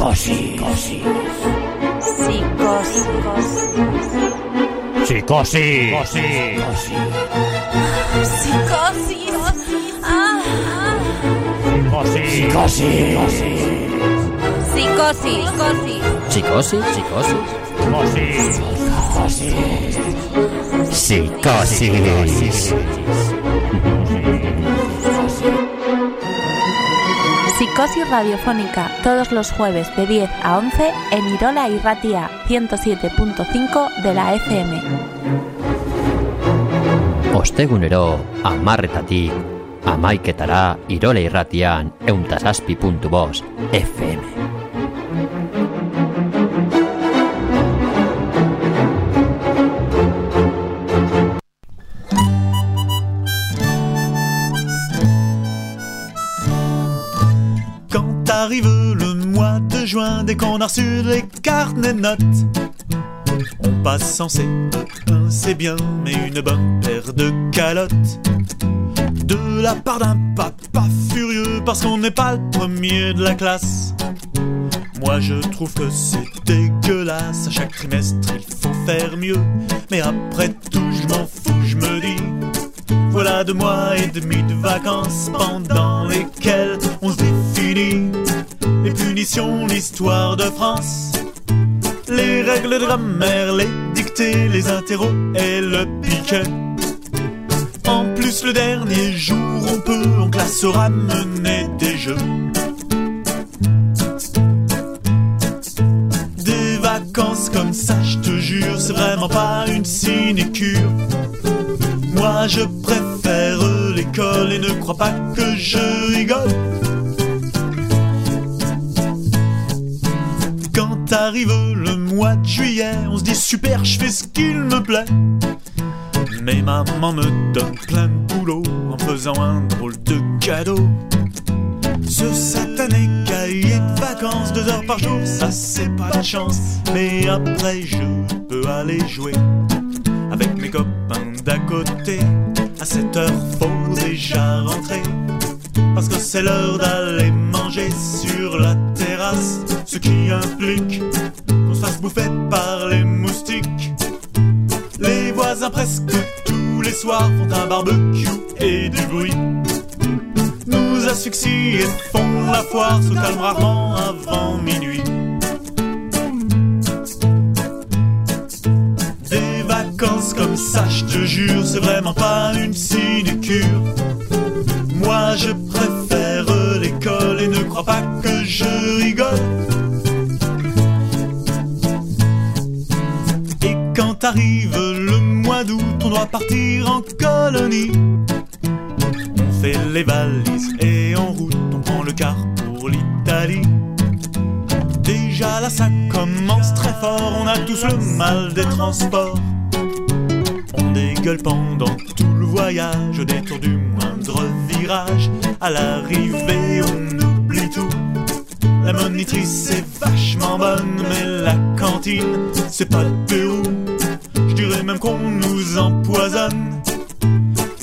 Psicosis. Psicosis. Psicosis. Psicosis. Ah, ah. Psicosis. Psicosis. Psicosis, psicosis. Psicosis. Psicosis radiofónica todos los jueves de 10 a 11 en Irola y Ratia 107.5 de la FM. Ostegunero, amarretatik, amaiketara, irola irratian, euntasazpi.bost, FM. Dès qu'on a reçu les carnets de notes, on passe un c'est bien, mais une bonne paire de calottes. De la part d'un papa furieux, parce qu'on n'est pas le premier de la classe. Moi je trouve que c'est dégueulasse, à chaque trimestre il faut faire mieux. Mais après tout, je m'en fous, je me dis. Voilà deux mois et demi de vacances pendant lesquelles on se définit les punitions, l'histoire de France, les règles de grammaire, les dictées, les interros et le piquet. En plus, le dernier jour, on peut en classe ramener des jeux. Des vacances comme ça, je te jure, c'est vraiment pas une sinécure. Moi je préfère l'école et ne crois pas que je rigole. Arrive le mois de juillet, on se dit super, je fais ce qu'il me plaît. Mais maman me donne plein de boulot en faisant un drôle de cadeau. Ce satané cahier de vacances, deux heures par jour, ça c'est pas de chance. Mais après je peux aller jouer avec mes copains d'à côté. À cette heure, faut déjà rentrer. Parce que c'est l'heure d'aller manger sur la terrasse. Ce qui implique qu'on se fasse bouffer par les moustiques. Les voisins presque tous les soirs font un barbecue et du bruit. Nous asphyxient et font la foire, se calment rarement avant minuit. Des vacances comme ça, je te jure, c'est vraiment pas une sinécure. Moi je et ne crois pas que je rigole. Et quand arrive le mois d'août, on doit partir en colonie. On fait les valises et en route, on prend le car pour l'Italie. Déjà là ça commence très fort, on a tous le mal des transports. On dégueule pendant tout le voyage, au détour du moindre virage. À l'arrivée, on La monitrice est vachement bonne, mais la cantine, c'est pas le Pérou. Je dirais même qu'on nous empoisonne.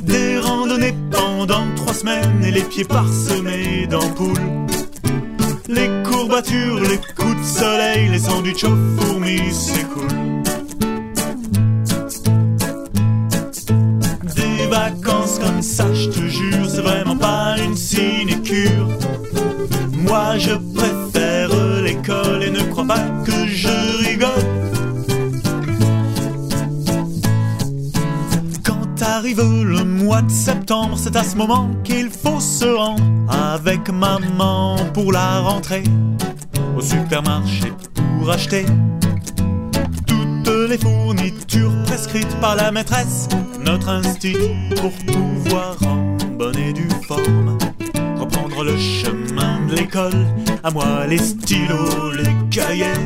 Des randonnées pendant trois semaines et les pieds parsemés d'ampoules. Les courbatures, les coups de soleil, les sandwichs aux fourmis, c'est cool. Des vacances comme ça, je Je préfère l'école et ne crois pas que je rigole. Quand arrive le mois de septembre, c'est à ce moment qu'il faut se rendre avec maman pour la rentrée au supermarché pour acheter toutes les fournitures prescrites par la maîtresse, notre institut pour pouvoir en bonne et due forme reprendre le chemin l'école. À moi les stylos, les cahiers,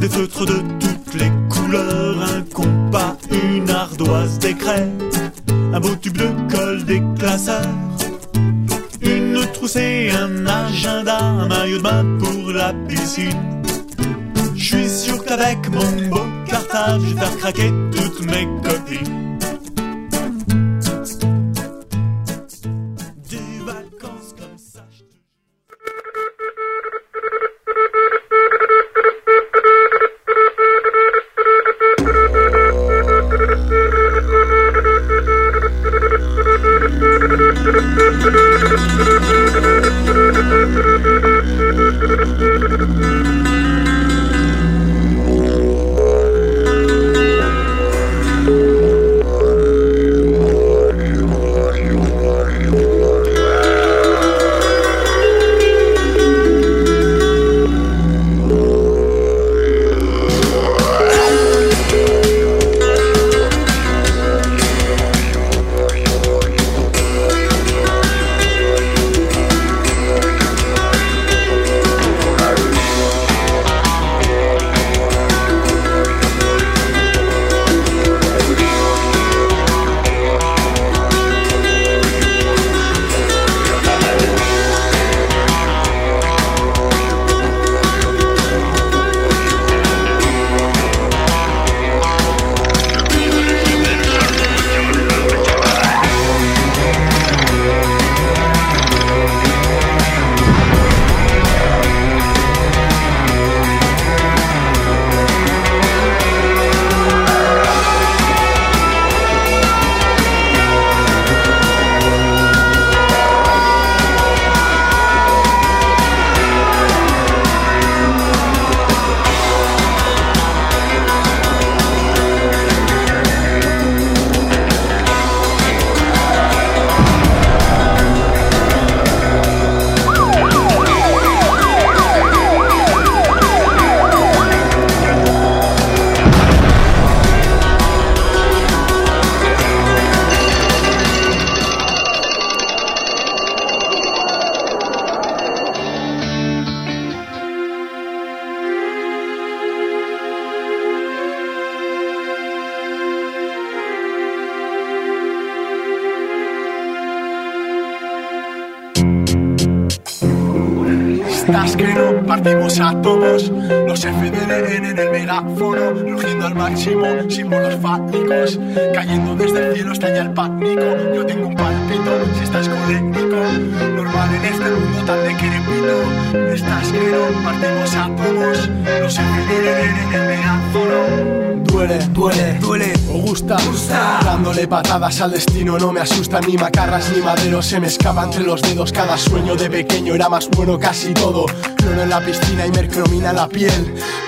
des feutres de toutes les couleurs, un compas, une ardoise, des craies, un beau tube de colle, des classeurs. Une trousse et un agenda, un maillot de bain pour la piscine. Je suis sûr qu'avec mon beau cartable, je vais faire craquer toutes mes copines. Megáfono, rugiendo al máximo, símbolos fácticos, cayendo desde el cielo estalla el pánico. Yo tengo un palpito, si estás colérico, normal en este mundo tan de querepito. Estás que no partimos átomos, los FDLN en el megáfono. Duele, duele, duele, o gusta, gusta. Dándole patadas al destino, no me asustan ni macarras ni maderos. Se me escapa entre los dedos. Cada sueño de pequeño era más bueno casi todo. Cloro en la piscina y mercromina la piel.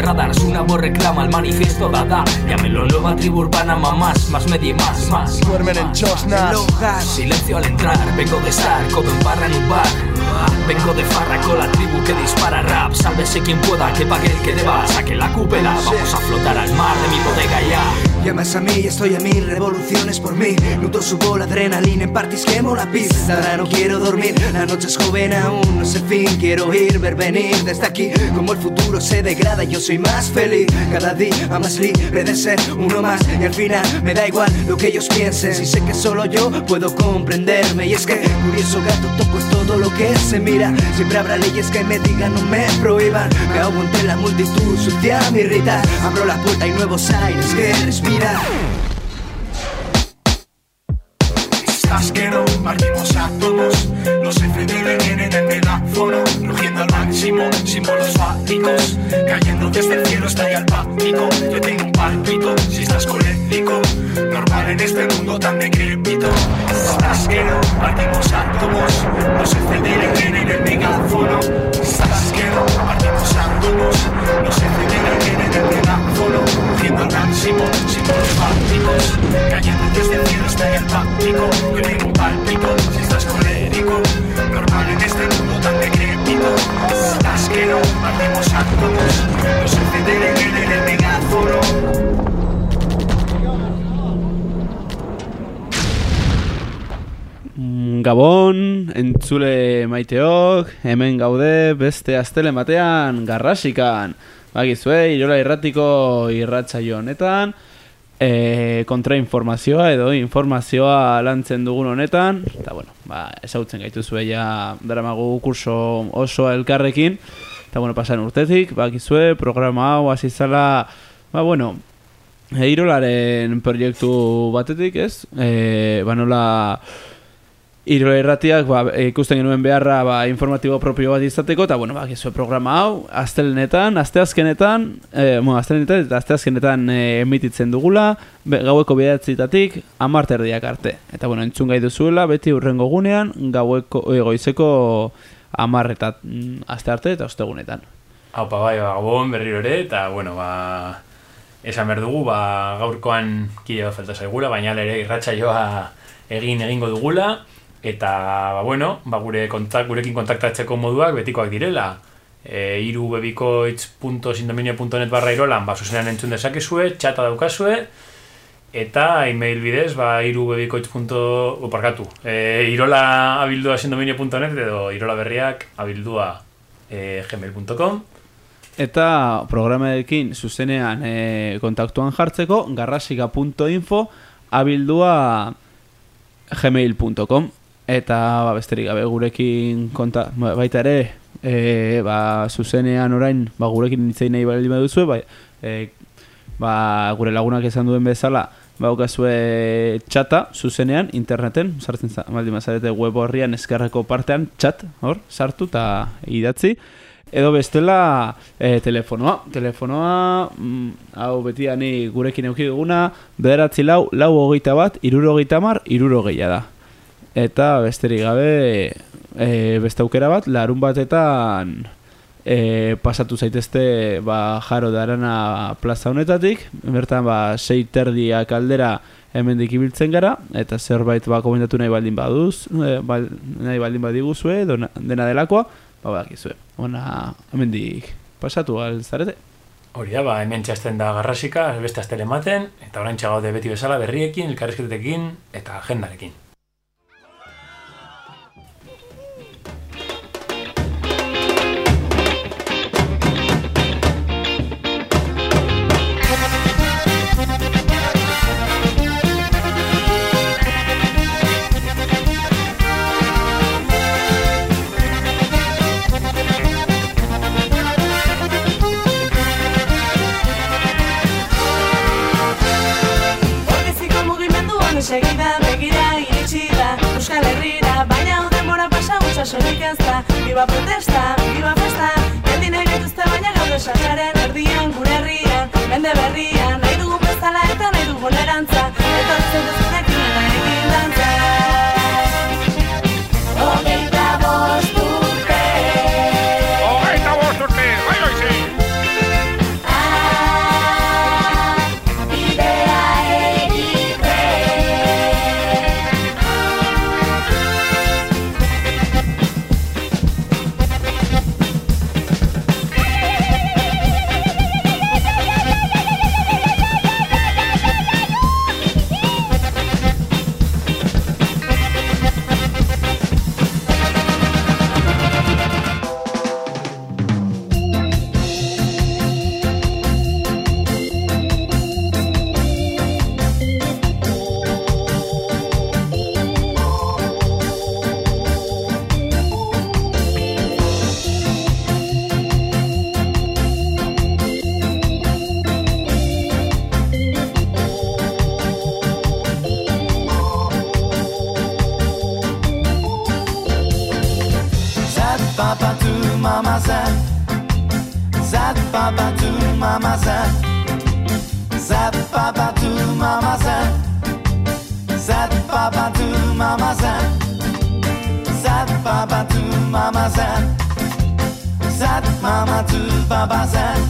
radars, una voz reclama el manifiesto dada, llámelo nueva tribu urbana, mamás, más media y más, más. Duermen en chosnas. Silencio al entrar, vengo de estar, codo en barra en un bar. Vengo de farra con la tribu que dispara rap. Sálvese quien pueda, que pague el que deba. Saque la cúpula, vamos a flotar al mar de mi bodega ya Llamas a mí y estoy a mil revoluciones por mí. Luto subo la adrenalina en parties quemo la pista Ahora no quiero dormir, la noche es joven aún no el fin. Quiero ir, ver venir desde aquí Como el futuro se degrada yo soy más feliz. Cada día más libre de ser uno más Y al final me da igual lo que ellos piensen. Si sé que solo yo puedo comprenderme Y es que curioso gato toco todo lo que se mira. Siempre habrá leyes que me digan no me prohíban. Me ahogo entre la multitud sucia me irrita Abro la puerta y nuevos aires que Estás que no partimos átomos Los FDLN en el megáfono Rugiendo al máximo, símbolos fálicos Cayendo desde el cielo está ya el pánico Yo tengo un palpito, si estás colérico Normal en este mundo tan decrépito Estás que no partimos átomos Los FDLN en el megáfono Estás que no partimos átomos Los FDLN en el megáfono Rugiendo al máximo, símbolos fálicos Cayendo desde el cielo ya el pánico Yo tengo un palpito, si estás colérico Normal en este mundo tan decrépito. Estás que no partimos átomos Los FDLN en el megáfono Mm, Gabon, entzule maiteok, hemen gaude beste astele batean garrasikan. Bagizue, irola irratiko irratsaio honetan, e, kontrainformazioa edo informazioa lantzen dugun honetan, eta bueno, ba, ezautzen gaituzue ja daramagu kurso osoa elkarrekin, eta bueno, pasan urtetik, bakizue, programa hau hasi zala, ba bueno, e, irolaren proiektu batetik, ez? E, ba nola... Irola irratiak ba, ikusten genuen beharra ba, informatibo propio bat izateko, eta bueno, ba, gizue programa hau, astelenetan, asteazkenetan, e, bueno, astelenetan eta asteazkenetan e, emititzen dugula, be, gaueko behatzitatik, amarterdiak arte. Eta bueno, entzun gai duzuela, beti urrengo gunean, gaueko, e, goizeko amarretat mm, aste arte eta ostegunetan. Haupa bai, ba, gabon berriro ere, eta bueno, ba, esan behar dugu, ba, gaurkoan kide bat falta zaigula, baina ere irratsaioa egin egingo dugula, eta ba, bueno, ba, gure kontak, gurekin kontaktatzeko moduak betikoak direla. E, irubebikoitz.sindominio.net barra irolan, ba, zuzenean entzun dezakezue, txata daukazue, eta email bidez, ba, irubebikoitz. Oparkatu, e, irola abildua sindominio.net edo irola berriak abildua e, gmail.com Eta programarekin zuzenean e, kontaktuan jartzeko garrasika.info abildua gmail.com eta ba, besterik gabe gurekin konta, ba, baita ere e, ba, zuzenean orain ba, gurekin nitzein nahi baldin baduzue bai, e, ba, gure lagunak esan duen bezala baukazue txata zuzenean interneten sartzen za, baldin bazarete web horrian eskerreko partean txat hor sartu eta idatzi. Edo bestela e, telefonoa telefonoa mm, hau beti gurekin euki duguna bederatzi lau lau hogeita bat iruro hogeita mar iruro da eta besterik gabe e, beste aukera bat larun batetan e, pasatu zaitezte ba, jaro darana plaza honetatik bertan ba, sei terdiak aldera hemendik ibiltzen gara eta zerbait ba, komentatu nahi baldin baduz e, bal, nahi baldin badiguzue dena delakoa ba, badakizue. Ona, hemendik pasatu alzarete. Hori da, ba, hemen txasten da garrasika, beste astele ematen, eta orain gaude beti bezala berriekin, elkarrizketekin eta agendarekin. Sorik ez da Biba protesta, biba festa, geldi nahi dituzte baina gaude sasaren erdian gure herrian Mende berrian, nahi dugun bezala eta nahi dugun erantza eta bazar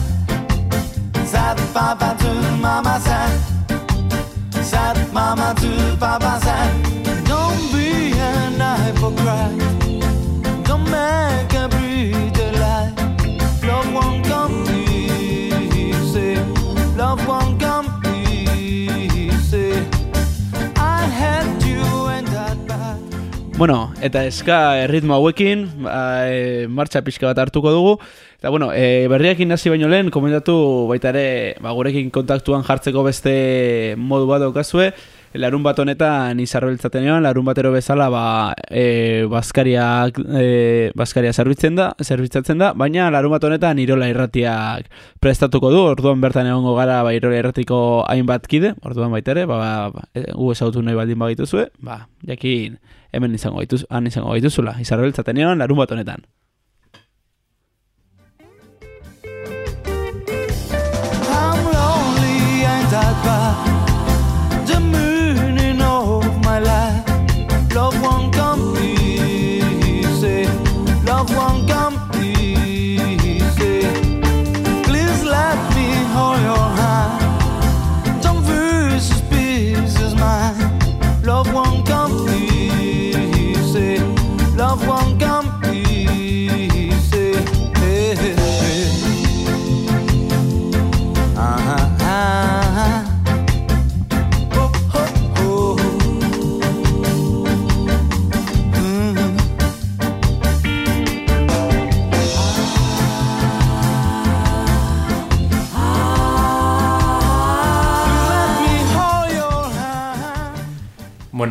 Bueno, eta eska erritmo hauekin, ba, e, martxa pixka bat hartuko dugu. Eta bueno, e, berriakin hasi baino lehen, komentatu baita ere, ba, gurekin kontaktuan jartzeko beste modu bat daukazue. Larun bat honetan izarbeltzaten egon, larun batero bezala ba, e, Baskariak, e, Baskaria zerbitzen da, zerbitzatzen da, baina larun bat honetan Irola irratiak prestatuko du, orduan bertan egongo gara ba, Irola irratiko hainbat kide, orduan baita ere, ba, ba, e, gu ezagutu nahi baldin bagituzue, ba, jakin hemen izango gaituz, han izango gaituzula, izarbeltzaten egon, larun bat honetan.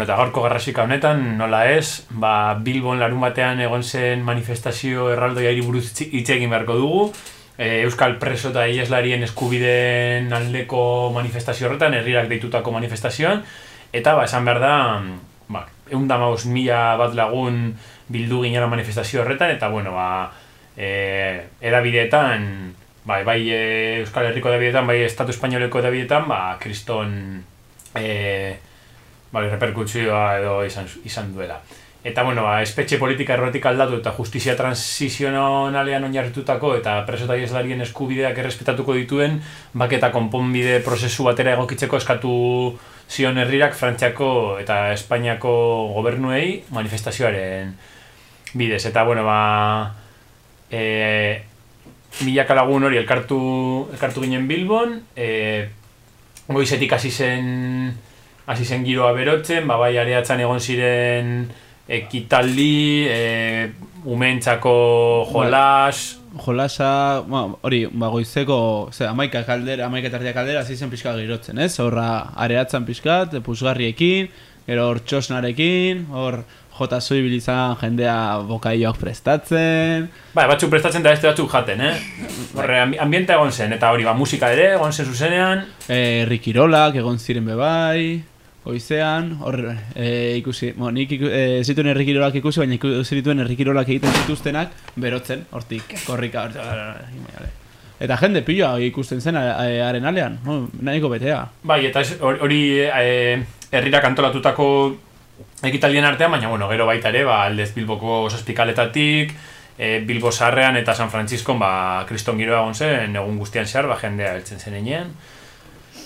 Bueno, eta gaurko garrasika honetan, nola ez, ba, Bilbon larun batean egon zen manifestazio erraldoiari buruz hitz egin beharko dugu. E, Euskal preso eta ieslarien eskubideen aldeko manifestazio horretan, herrirak deitutako manifestazioan. Eta, ba, esan behar da, ba, egun mila bat lagun bildu ginela manifestazio horretan, eta, bueno, ba, e, edabideetan, bai, bai e, Euskal Herriko edabideetan, bai Estatu Espainoleko edabideetan, ba, kriston e, bai, reperkutsioa edo izan, izan duela. Eta, bueno, ba, espetxe politika errotik aldatu eta justizia transizionalean oinarritutako eta preso eta ieslarien eskubideak errespetatuko dituen bak eta konponbide prozesu batera egokitzeko eskatu zion herrirak Frantziako eta Espainiako gobernuei manifestazioaren bidez. Eta, bueno, ba, e, milaka lagun hori elkartu, elkartu ginen Bilbon, e, goizetik hasi zen hasi zen giroa berotzen, ba, bai areatzen egon ziren ekitaldi, e, umentzako jolas, Jolasa, ba, hori, ba, goizeko, ze, amaika kaldera, amaika tardia kaldera, hasi zen pixka girotzen, ez? Horra, areatzen pixkat, pusgarriekin, gero hor txosnarekin, hor jota zuibilizan jendea bokaioak prestatzen, Bai, batzuk prestatzen da beste batzuk jaten, eh? Horre, ambi- ambienta egon zen, eta hori, ba, musika ere, egon zen zuzenean, e, rikirolak egon ziren bebai, goizean, hor, e, ikusi, bueno, nik iku, e, zituen errikirolak ikusi, baina ikusi dituen errikirolak egiten zituztenak, berotzen, hortik, korrika, hor, Eta jende piloa ikusten zen a- a- haren alean, no, nahiko betea. bai, eta hori, e, herrira kantolatutako ekitaldien artean, baina, bueno, gero baita ere, ba, aldez Bilboko osaspikaletatik, e, Bilbo Sarrean eta San Francisco, ba, kriston giroa egon zen, egun guztian zehar, ba, jendea heltzen zen enean.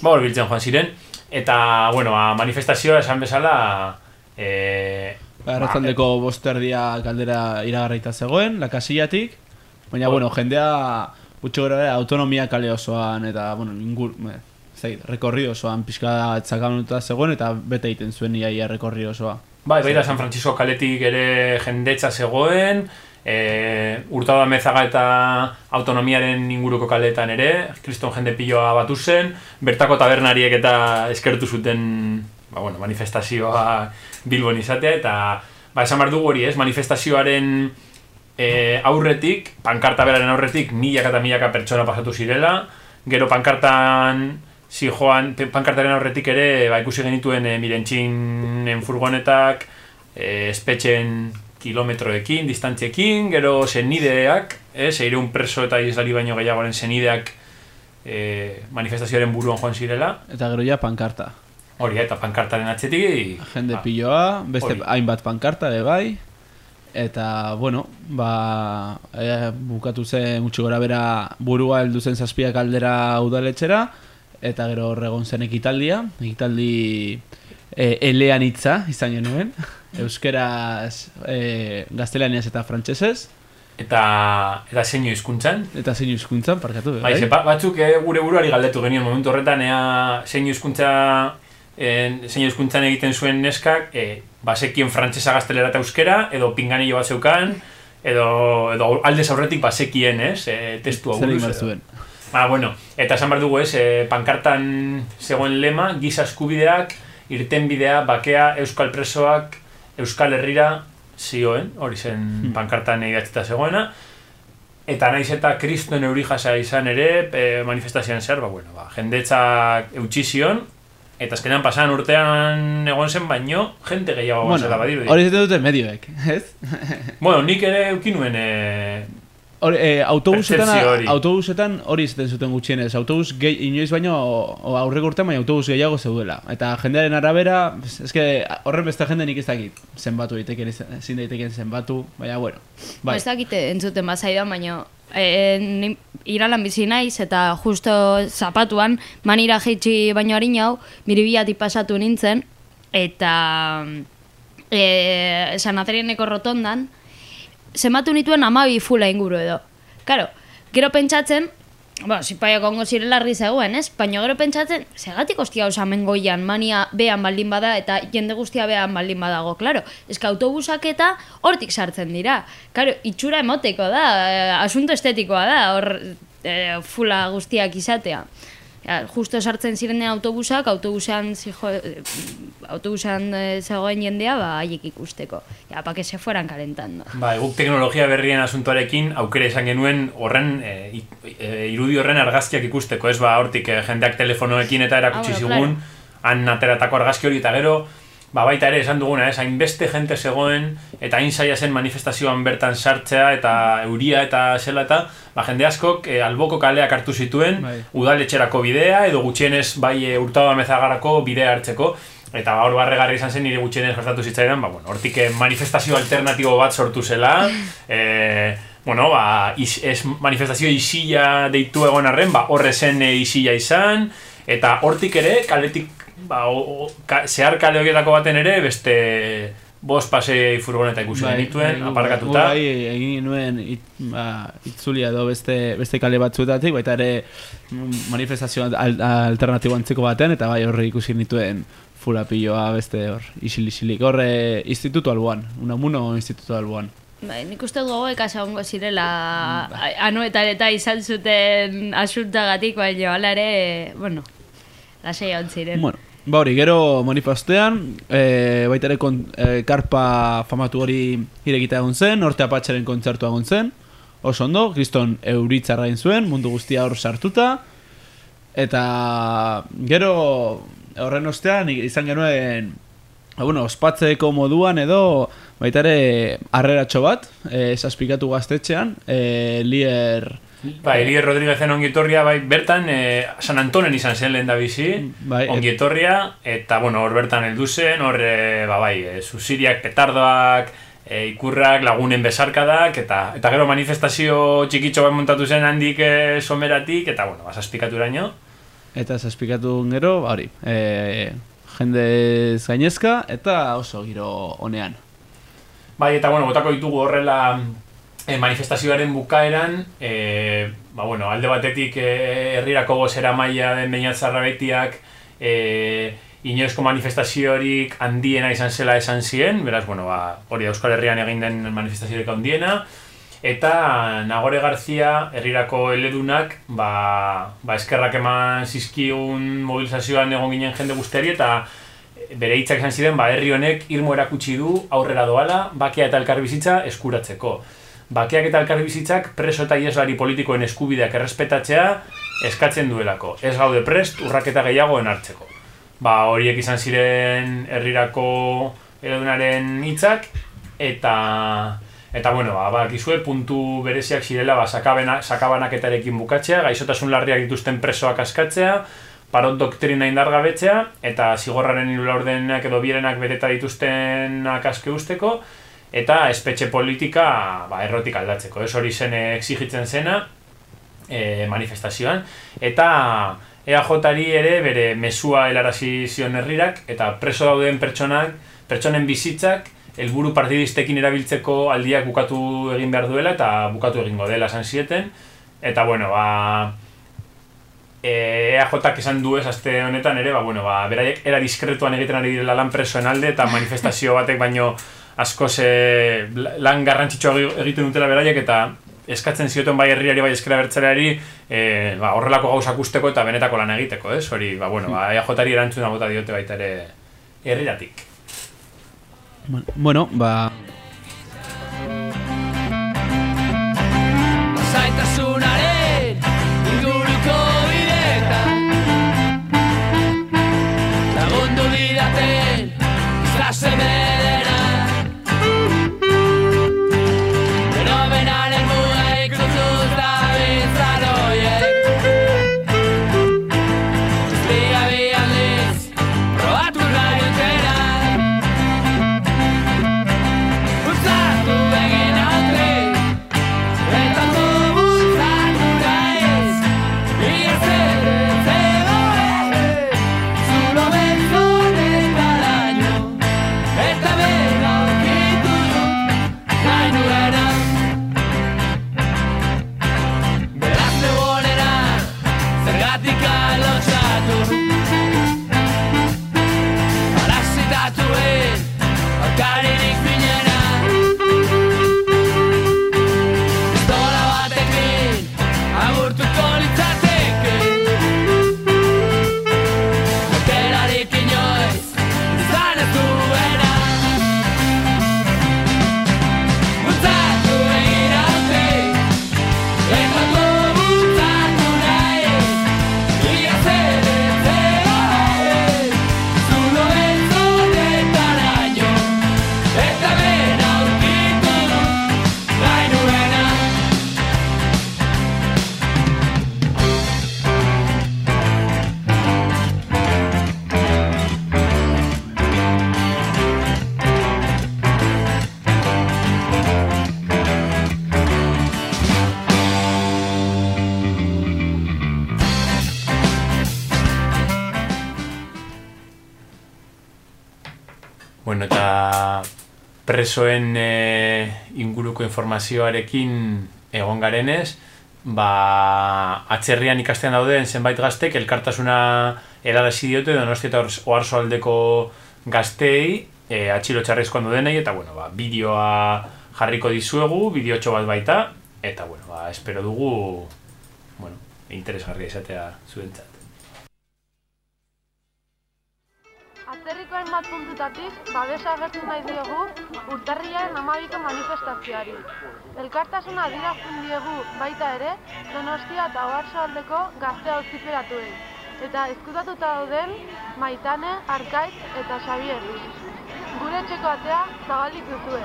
Ba, hor biltzen joan ziren. Eta, bueno, ba, manifestazioa esan bezala, e, Ba, Arratzaldeko bosterdia kaldera iragarraita zegoen, lakasillatik, baina, bueno, jendea gutxo gara bera, autonomia kale osoan, eta, bueno, ingur, eh, dakit, rekorri osoan pixka txakanuta zegoen, eta bete egiten zuen iaia rekorri osoa. Bai, bai da San Francisco kaletik ere jendetza zegoen, e, Hurtado Mezaga eta autonomiaren inguruko kaletan ere, kriston jende piloa batu zen, bertako tabernariek eta eskertu zuten ba, bueno, manifestazioa Bilbon izatea, eta ba, esan behar dugu hori ez, manifestazioaren e, aurretik, pankarta beraren aurretik, milaka eta milaka pertsona pasatu zirela, gero pankartan zijoan, pe- pankartaren aurretik ere, ba, ikusi genituen e, mirentxinen furgonetak, e, espetxen kilometroekin, distantziekin, gero senideak, eh, seireun preso eta islari baino gehiagoren senideak e, manifestazioaren buruan joan zirela, Eta gero ja pankarta. hori eta pankartaren atzetik, Jende ba, piloa, beste hori. hainbat pankarta ere bai, eta, bueno, ba, e, bukatu zen gutxi gora bera burua heldu zen zazpiak aldera udaletxera, eta gero horregon zen ekitaldia, ekitaldi e, elean hitza izan genuen, euskeraz, e, gaztelaniaz eta frantsesez, eta, eta zeinu hizkuntzan, eta zein hizkuntzan parkatu, Bai, ze, ba- batzuk eh, gure buruari galdetu genien momentu horretan ea zein hizkuntza eh, zein hizkuntzan egiten zuen neskak eh, basekien frantsesa gaztelera eta euskera edo pinganillo bat zeukan edo, edo aldez aurretik basekien, ez? E, testu hau zer egin Ba, bueno, eta esan behar dugu ez, e, pankartan zegoen lema, giza eskubideak, irtenbidea, bakea, euskal presoak, euskal herrira zioen, hori zen pankartan idatzita zegoena, eta naiz eta kristoen euri jasa izan ere, e, manifestazioan zer, ba, bueno, ba, jendetzak eutxi zion, eta azkenean pasan urtean egon zen baino, jente gehiago Bueno, zela badirudi. hori zaten dute medioek, ez? Bueno, nik ere eukinuen e, Hori, e, autobusetan, autobusetan hori izaten zuten gutxienez. Autobus gehi, inoiz baino o, aurreko urtean baina autobus gehiago zeudela. Eta jendearen arabera, eske horren beste jende nik ez dakit zenbatu daiteken ezin daiteken zenbatu, baina bueno. Bai. Ez dakite entzuten bazaidan, baina e, iralan bizi naiz eta justo zapatuan manira jeitsi baino harin hau, biribiatik pasatu nintzen, eta e, San Adrianeko rotondan, zenbatu nituen amabi fula inguru edo. Karo, gero pentsatzen, Ba, zipaiak ongo zirela argi zegoen, ez? Baina gero pentsatzen, segatik ostia osamen goian, mania behan baldin bada eta jende guztia behan baldin badago, klaro. Ez autobusak eta hortik sartzen dira. Klaro, itxura emoteko da, eh, asunto estetikoa da, hor eh, fula guztiak izatea. Ja, justo sartzen zirenean autobusak, autobusean, zijo, eh, autobusean eh, zegoen jendea, ba, haiek ikusteko. Ja, pa que se fueran calentando. Ba, guk teknologia berrien asuntoarekin aukera izan genuen horren e, e, irudi horren argazkiak ikusteko, ez ba, hortik e, jendeak telefonoekin eta erakutsi Ah, bueno, zigun, han ateratako argazki hori eta gero, ba, baita ere esan duguna, ez, hainbeste jente zegoen, eta hain zaila zen manifestazioan bertan sartzea, eta euria eta zela eta, ba, jende askok e, alboko kaleak hartu zituen, Bai. udaletxerako bidea, edo gutxienez bai e, urtado amezagarako bidea hartzeko, eta ba, hor barregarri izan zen nire gutxienez gertatu zitzaidan, ba, bueno, hortik eh, manifestazio alternatibo bat sortu zela, e, bueno, ba, is, ez manifestazio isila deitu egon arren, ba, horre zen e, isila izan, eta hortik ere, kaletik, ba, o, o, ka, zehar kale horietako baten ere, beste bost pasei furgoneta ikusi genituen, aparkatuta. Bai, egin nuen it, ba, itzulia edo beste, beste kale batzuetatik, baita ere mm, manifestazio al, alternatibo antzeko batean, eta bai horre ikusi genituen furapilloa beste hor, isil-isilik. Horre, institutu alboan, unamuno institutu alboan. Bai, nik uste dugu ekasa ongo zirela anuetan eta izan zuten asultagatik, baina hala ere, bueno, lasai hon ziren. Bueno, ba hori, gero manifestean, e, baita ere e, karpa famatu hori irekita egon zen, Norte Apatxaren kontzertua egon zen, oso ondo, kriston euritzarra egin zuen, mundu guztia hor sartuta, eta gero horren ostean izan genuen, ba, bueno, ospatzeko moduan edo, baita ere harreratxo bat, e, saspikatu gaztetxean, e, lier... Bai, Elier Rodríguezen ongietorria, bai, bertan, eh, San Antonen izan zen lehen da bizi, Bai, ongietorria, eta, bueno, hor bertan heldu zen, hor, eh, ba, bai, eh, susiriak, petardoak, eh, ikurrak, lagunen besarkadak, eta eta gero manifestazio txikitxo bat montatu zen handik eh, someratik, eta, bueno, basaspikatu iraino. Eta saspikatu gero, ba hori, e, jendez gainezka, eta oso giro honean. Bai, eta, bueno, botako ditugu horrela e, manifestazioaren bukaeran, e, ba, bueno, alde batetik e, herrirako gozera maila den beinatzarra betiak, e, inoizko manifestaziorik handiena izan zela esan ziren, beraz, bueno, ba, hori Euskal Herrian egin den manifestaziorik handiena, eta Nagore Garzia herrirako eledunak ba, ba eskerrak eman zizkiun mobilizazioan egon ginen jende guztiari eta bere hitzak izan ziren ba herri honek irmo erakutsi du aurrera doala bakia eta elkarbizitza eskuratzeko. Bakeak eta elkarbizitzak preso eta ieslari politikoen eskubideak errespetatzea eskatzen duelako. Ez gaude prest urraketa gehiagoen hartzeko. Ba, horiek izan ziren herrirako eredunaren hitzak eta eta bueno, ba, bakizue puntu bereziak zirela ba, sakabena, sakabanaketarekin bukatzea, gaixotasun larriak dituzten presoak askatzea, parot doktrina indargabetzea, eta zigorraren irulaurdenak edo bierenak bereta dituztenak aske usteko, eta espetxe politika ba, errotik aldatzeko. Ez hori zen exigitzen zena e, manifestazioan. Eta EAJ-ari ere bere mesua helarazi zion herrirak, eta preso dauden pertsonak, pertsonen bizitzak, helburu partidistekin erabiltzeko aldiak bukatu egin behar duela, eta bukatu egingo dela esan zieten. Eta bueno, ba, EAJak esan du ez aste honetan ere, ba, bueno, ba, beraiek era diskretuan egiten ari direla lan presoen alde, eta manifestazio batek baino asko ze lan garrantzitsua egiten dutela beraiek eta eskatzen zioten bai herriari bai eskera bertzaleari e, ba, horrelako gauzak usteko eta benetako lan egiteko, ez? Hori, ba, bueno, ba, EAJ-ari erantzuna bota diote baita ere herriratik. Bueno, ba... Zaitasunaren presoen e, inguruko informazioarekin egon garenez, ba, atzerrian ikastean dauden zenbait gaztek elkartasuna erarazi diote donosti eta oarzo aldeko gaztei e, atxilo txarrezkoan dudenei eta bueno, ba, bideoa jarriko dizuegu, bideotxo bat baita eta bueno, ba, espero dugu bueno, interesgarria izatea zuentzat. Atzerriko hainbat babesa agertu nahi diogu urtarriaren amabiko manifestazioari. Elkartasuna adierazten diegu baita ere, Donostia eta Oarso aldeko gaztea auziperatuei. Eta ezkutatuta dauden Maitane, Arkaitz eta Xavier. Gure etxeko atea zabalik duzue.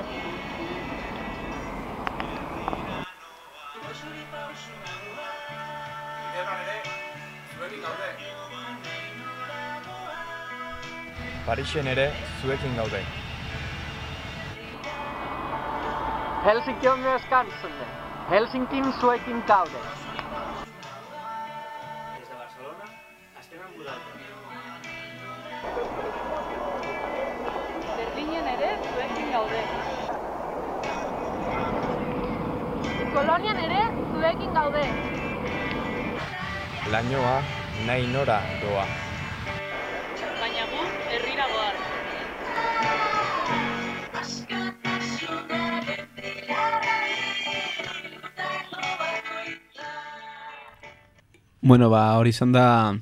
Parixen ere zuekin gaude. Helsinki on myös kanssanne. Helsinkin zuekin gaude. Desde Barcelona, Esteban Budalto. Berdinen ere zuekin gaude. Kolonian ere zuekin gaude. Lainoa nahi nora doa. Bueno, ba, hori izan da...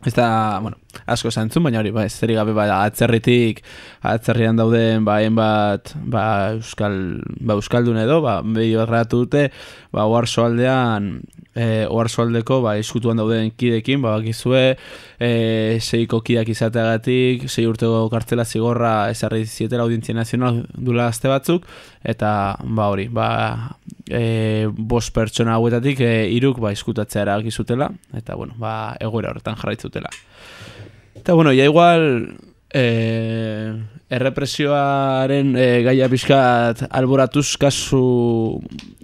Ez da, bueno, asko zantzun, baina hori, ba, ez gabe, ba, atzerritik, atzerrian dauden, ba, bat, ba, euskal, ba, euskaldun edo, ba, behi dute, ba, oarso aldean, e, oarso aldeko, ba, eskutuan dauden kidekin, ba, bakizue, e, seiko kidak izateagatik, sei urtego kartzela zigorra ezarri zietela audientzia nazional dula azte batzuk, eta, ba, hori, ba, e, bost pertsona hauetatik e, iruk ba, izkutatzea erabakizutela, eta bueno, ba, egoera horretan jarraitzutela. Eta bueno, ja igual e, errepresioaren e, gaia pixkat alboratuz kasu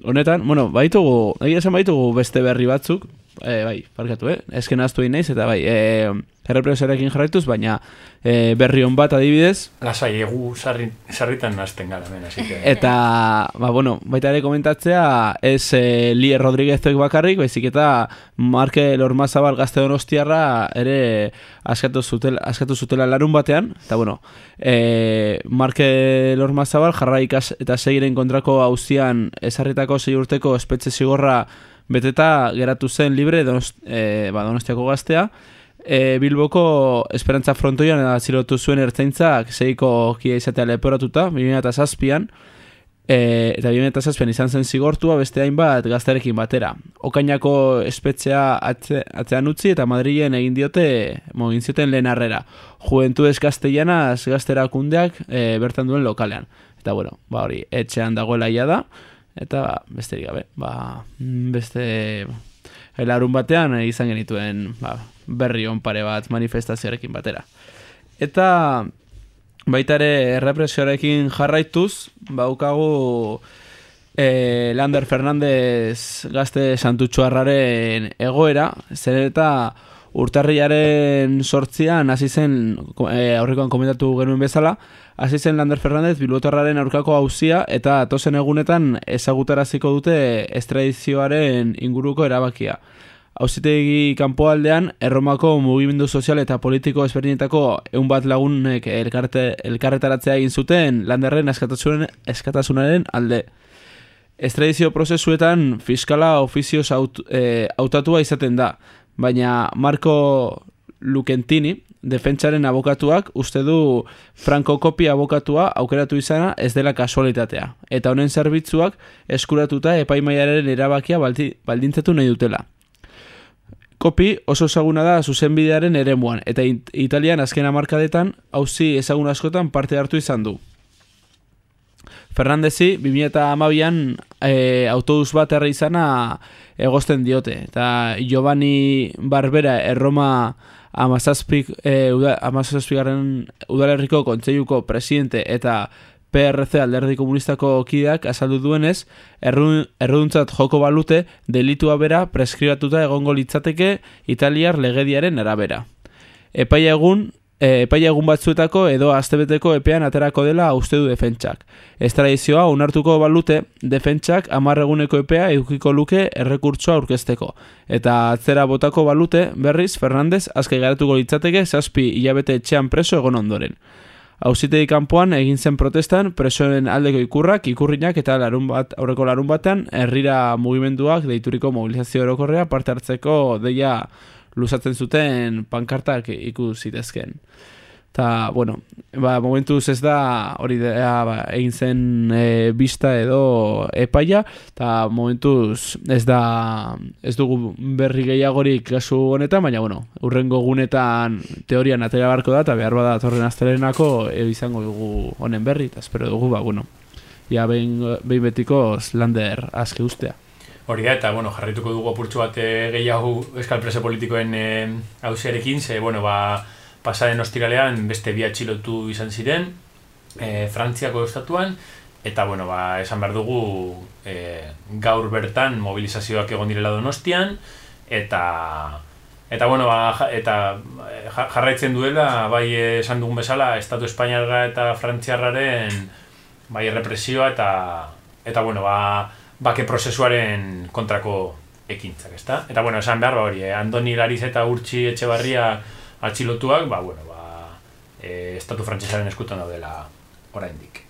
honetan, bueno, baitugu, egia esan baitugu beste berri batzuk, e, bai, parkatu, eh? Ezken aztu naiz eta bai, e, errepresioarekin jarraituz, baina e, berri hon bat adibidez. Lasai, egu sarri, sarritan nazten gara, men, así que... Eta, ba, bueno, baita ere komentatzea, ez e, Lier Rodríguezek bakarrik, baizik eta Marke Lormazabal gazte donostiarra ere askatu zutela, askatu zutela larun batean, eta bueno, e, Marke Lormazabal jarraikas eta segiren kontrako hauzian ezarritako sei urteko espetxe zigorra beteta geratu zen libre donost, e, ba, donostiako gaztea, e, Bilboko Esperantza Frontoian atzilotu zuen ertzaintzak seiko kia izatea leporatuta, 2007an, e, eta 2007an izan zen zigortua beste hainbat gaztarekin batera. Okainako espetzea atze, atzean utzi eta Madrilen egin diote mogin zioten lehen harrera. Juventu Castellanas gazterakundeak e, bertan duen lokalean. Eta bueno, ba hori, etxean dagoela ia da, eta besterik gabe, ba, beste helarun batean izan genituen ba, berri pare bat manifestazioarekin batera. Eta baita ere errepresioarekin jarraituz, baukagu e, Lander Fernandez gazte santutxuarraren egoera, zer eta urtarriaren sortzian hasi zen e, aurrekoan komentatu genuen bezala, hasi zen Lander Fernandez bilbotarraren aurkako hauzia eta tozen egunetan ezagutaraziko dute estradizioaren inguruko erabakia. Hauzitegi kanpoaldean, erromako mugimendu sozial eta politiko ezberdinetako eun bat lagunek elkarte, elkarretaratzea egin zuten landerren eskatasunaren, eskatasunaren alde. Estradizio prozesuetan fiskala ofizioz aut, e, autatua izaten da, baina Marco Lucentini, defentsaren abokatuak, uste du Franco Kopi abokatua aukeratu izana ez dela kasualitatea. Eta honen zerbitzuak eskuratuta epaimaiaren erabakia baldi, baldintzatu nahi dutela. Kopi oso ezaguna da zuzenbidearen eremuan, eta Italian azken amarkadetan hauzi ezagun askotan parte hartu izan du. Fernandezi, 2008an e, autobus bat erra izana egosten diote. Eta Giovanni Barbera erroma amazazpik, e, uda, amazazpikaren udalerriko kontseiluko presidente eta PRC alderdi komunistako kideak azaldu duenez, erruduntzat joko balute delitua bera preskribatuta egongo litzateke italiar legediaren arabera. Epaia egun, e, epaia egun batzuetako edo astebeteko epean aterako dela uste du defentsak. Ez tradizioa onartuko balute defentsak amarreguneko epea edukiko luke errekurtsoa aurkezteko. Eta atzera botako balute berriz Fernandez azkai garatuko litzateke zazpi hilabete etxean preso egon ondoren. Hauzitegi kanpoan egin zen protestan presoen aldeko ikurrak, ikurrinak eta larun bat, aurreko larun batean herrira mugimenduak deituriko mobilizazio orokorrea parte hartzeko deia luzatzen zuten pankartak ikus zitezken. Ta, bueno, ba, momentuz ez da hori da, ba, egin zen e, bista edo epaia, eta momentuz ez da ez dugu berri gehiagorik kasu honetan, baina bueno, urrengo gunetan teorian atera barko da, eta behar bada torren aztelenako e, izango dugu honen berri, eta espero dugu, ba, bueno, ja behin, behin betiko lander azke ustea. Hori da, eta, bueno, jarrituko dugu apurtxu bat eh, gehiago euskal preso politikoen eh, hausiarekin, ze, bueno, ba, pasaren ostiralean beste bi atxilotu izan ziren, e, Frantziako estatuan, eta, bueno, ba, esan behar dugu e, gaur bertan mobilizazioak egon direla donostian, eta, eta, bueno, ba, eta ja- jarraitzen duela, bai esan dugun bezala, Estatu Espainiarra eta Frantziarraren bai represioa eta, eta bueno, ba, bake prozesuaren kontrako ekintzak, ezta? Eta, bueno, esan behar, ba, hori, eh, Andoni Lariz eta Urtsi Etxebarria atxilotuak, ba, bueno, ba, eh, estatu frantsesaren eskutan daudela oraindik.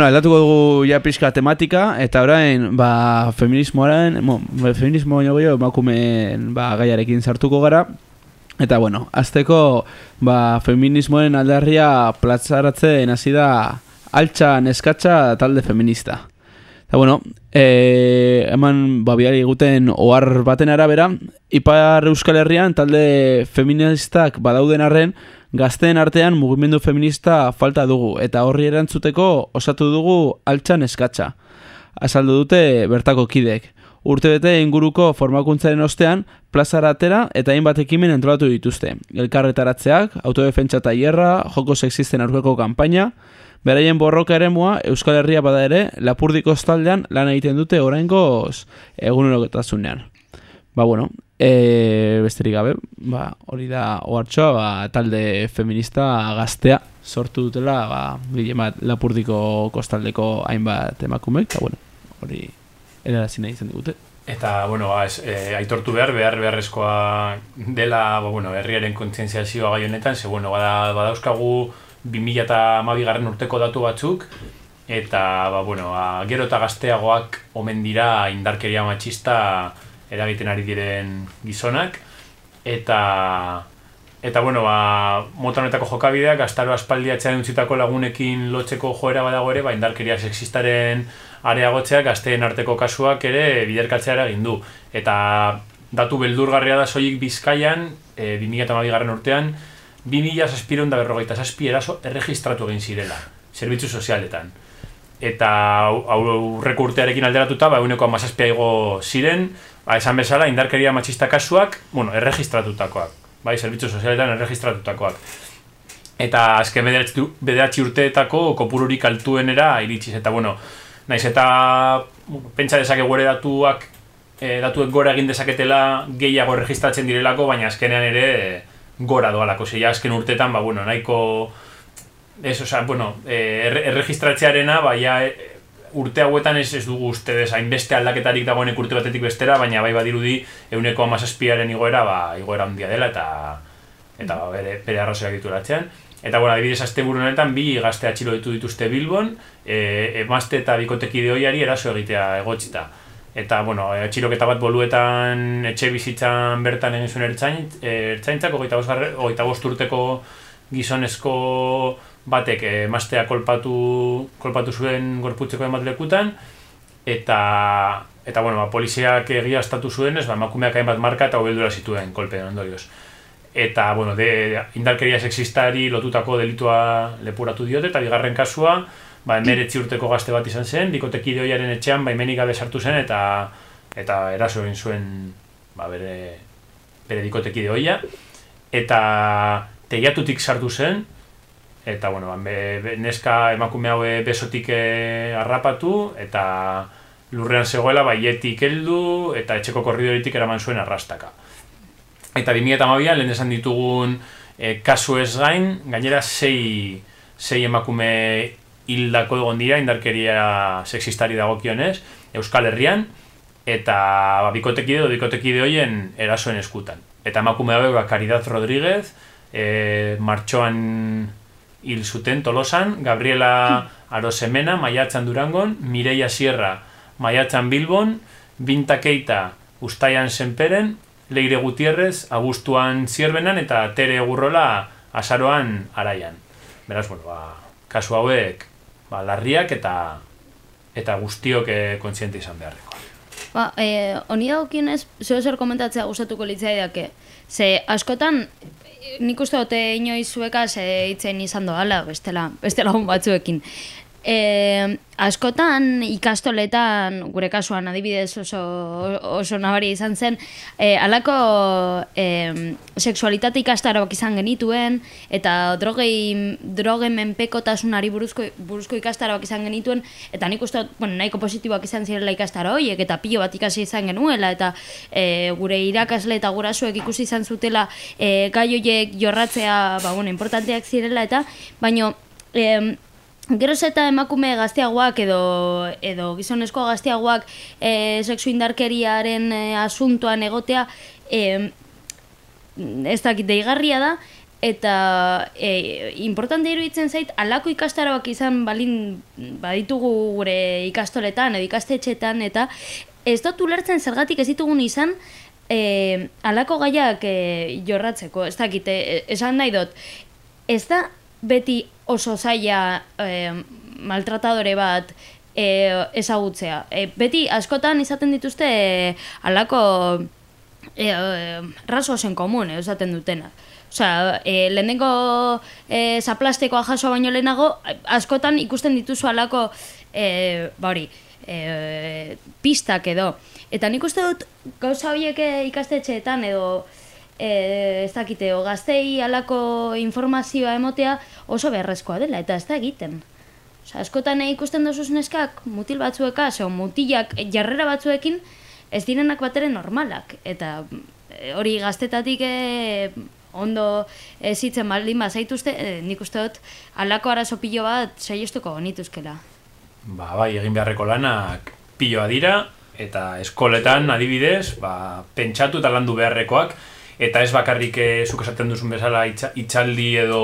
Bueno, aldatuko dugu ja pixka tematika, eta orain, ba, feminismoaren, mo, feminismo baino gehiago emakumeen ba, gaiarekin sartuko gara, eta bueno, azteko, ba, feminismoen aldarria platzaratzen hasi da altxa neskatxa talde feminista. Eta bueno, e, eman ba, eguten ohar baten arabera, Ipar Euskal Herrian talde feministak badauden arren, gazteen artean mugimendu feminista falta dugu, eta horri erantzuteko osatu dugu altxan eskatxa. Azaldu dute bertako kidek. Urtebete inguruko formakuntzaren ostean, plazara atera eta hainbat ekimen entolatu dituzte. Elkarretaratzeak, autodefentsa tailerra, joko sexisten aurkako kanpaina, Beraien borroka eremua Euskal Herria bada ere Lapurdiko estaldean lan egiten dute oraingoz egunerokotasunean. Ba bueno, e, besterik gabe, ba, hori da ohartxoa, ba, talde feminista gaztea sortu dutela, ba, bile bat Lapurdiko kostaldeko hainbat emakumek, eta bueno, hori erarazi nahi izan digute. Eta, bueno, ba, ez, e, aitortu behar, behar beharrezkoa dela, ba, bueno, herriaren kontzientziazioa gai honetan, ze, bueno, bada, badauzkagu 2012 garren urteko datu batzuk, eta, ba, bueno, ba, gero eta gazteagoak omen dira indarkeria matxista eragiten ari diren gizonak, eta, eta, bueno, ba, mota honetako jokabideak, gaztaro aspaldi atxean utzitako lagunekin lotzeko joera badago ere, ba, indarkeria sexistaren areagotzeak gazteen arteko kasuak ere biderkatzea eragin du. Eta datu beldurgarria da soilik bizkaian, e, 2012 garren urtean, 2000 zazpireun da berrogeita zazpi eraso erregistratu egin zirela, zerbitzu sozialetan. Eta au- aurreko urtearekin alderatuta, ba, eguneko amazazpia ziren, ba, esan bezala, indarkeria matxista kasuak, bueno, erregistratutakoak, bai, zerbitzu sozialetan erregistratutakoak. Eta azken bederatzi, urteetako kopururik altuenera iritsiz, eta bueno, naiz eta pentsa dezakegu ere datuak e, datuek gora egin dezaketela gehiago erregistratzen direlako, baina azkenean ere e, gora doalako, zeia azken urtetan, ba, bueno, nahiko ez, osea, bueno, e, erre- erregistratzearena, ba, ja, e, urte hauetan ez, ez dugu uste dez, hainbeste aldaketarik dagoenek urte batetik bestera, baina bai badirudi euneko amazazpiaren igoera, ba, igoera handia dela, eta eta ba, bere, bere arrazoiak ditu atzean. Eta, bueno, adibidez, azte honetan, bi gazte atxilo ditu dituzte Bilbon, e, emazte eta bikotekide hoiari eraso egitea egotzita. Eta, bueno, atxiloketa bat boluetan etxe bizitzan bertan egin zuen ertzain, ertzaintzak, hogeita bost urteko gizonezko batek emaztea kolpatu, kolpatu zuen gorputzeko emat lekutan, eta, eta bueno, ba, poliziak egia estatu zuen, ez, ba, emakumeak hainbat marka eta hobeldura zituen kolpe ondorioz. Eta, bueno, de, indarkeria sexistari lotutako delitua lepuratu diote, eta bigarren kasua, ba, emeretzi urteko gazte bat izan zen, bikotekide hoiaren etxean, baimenik gabe sartu zen, eta eta eraso egin zuen ba, bere, bere bikotekide hoia, eta teiatutik sartu zen, eta, bueno, ba, be, be, neska emakume hau besotik eh, harrapatu, eta lurrean zegoela, baietik heldu, eta etxeko korridoritik eraman zuen arrastaka. Eta 2008an, lehen esan ditugun e, kasu ez gain, gainera sei, sei emakume hildako egon dira indarkeria sexistari dagokionez Euskal Herrian eta ba, bikotekide edo bikotekide hoien erasoen eskutan. Eta emakume hauek ba, Caridad Rodríguez, e, martxoan hil zuten Tolosan, Gabriela Arosemena, Maiatzan Durangon, Mireia Sierra, Maiatzan Bilbon, Binta Keita, Ustaian Senperen, Leire Gutierrez, Agustuan Zierbenan eta Tere Gurrola Azaroan Araian. Beraz, bueno, ba, kasu hauek ba, larriak eta eta guztiok eh, kontziente izan beharreko. Ba, eh, honi daukionez, zeo zer komentatzea gustatuko litzaidak, ze askotan nik uste dute inoiz zueka ze hitzen izan doala, bestela, bestela hon batzuekin. E, askotan ikastoletan gure kasuan adibidez oso, oso nabari izan zen e, alako e, seksualitate ikastaroak izan genituen eta drogei droge menpekotasunari buruzko, buruzko ikastaroak izan genituen eta nik uste bueno, nahiko positiboak izan zirela ikastaro horiek eta pilo bat ikasi izan genuela eta e, gure irakasle eta gurasuek ikusi izan zutela e, gai horiek jorratzea ba, bueno, importanteak zirela eta baino e, Geroz eta emakume gazteagoak edo, edo gizonezko gazteagoak e, sexu indarkeriaren e, asuntoan egotea e, ez dakit deigarria da eta e, importante iruditzen zait alako ikastaroak izan balin baditugu gure ikastoletan edo ikastetxetan eta ez dut ulertzen zergatik ez ditugun izan e, alako gaiak e, jorratzeko. Ez dakit, e, esan nahi dut. Ez da beti oso zaila e, maltratadore bat e, ezagutzea. E, beti askotan izaten dituzte e, alako e, e, raso zen komun, esaten dutena. Osea, e, lehenengo e, zaplastekoa jaso baino lehenago, askotan ikusten dituzu alako, e, ba hori, e, pistak edo. Eta nik uste dut gauza horiek ikastetxeetan edo e, ez dakite, o gaztei alako informazioa emotea oso beharrezkoa dela, eta ez da egiten. Osa, askotan ikusten dozuz neskak, mutil batzueka, o mutilak jarrera batzuekin, ez direnak batere normalak. Eta e, hori gaztetatik e, ondo ezitzen baldin bat zaituzte, e, nik uste dut, alako arazo pilo bat saiestuko genituzkela. Ba, bai, egin beharreko lanak piloa dira, eta eskoletan adibidez, ba, pentsatu eta landu beharrekoak, eta ez bakarrik eh, zuk esaten duzun bezala itxaldi edo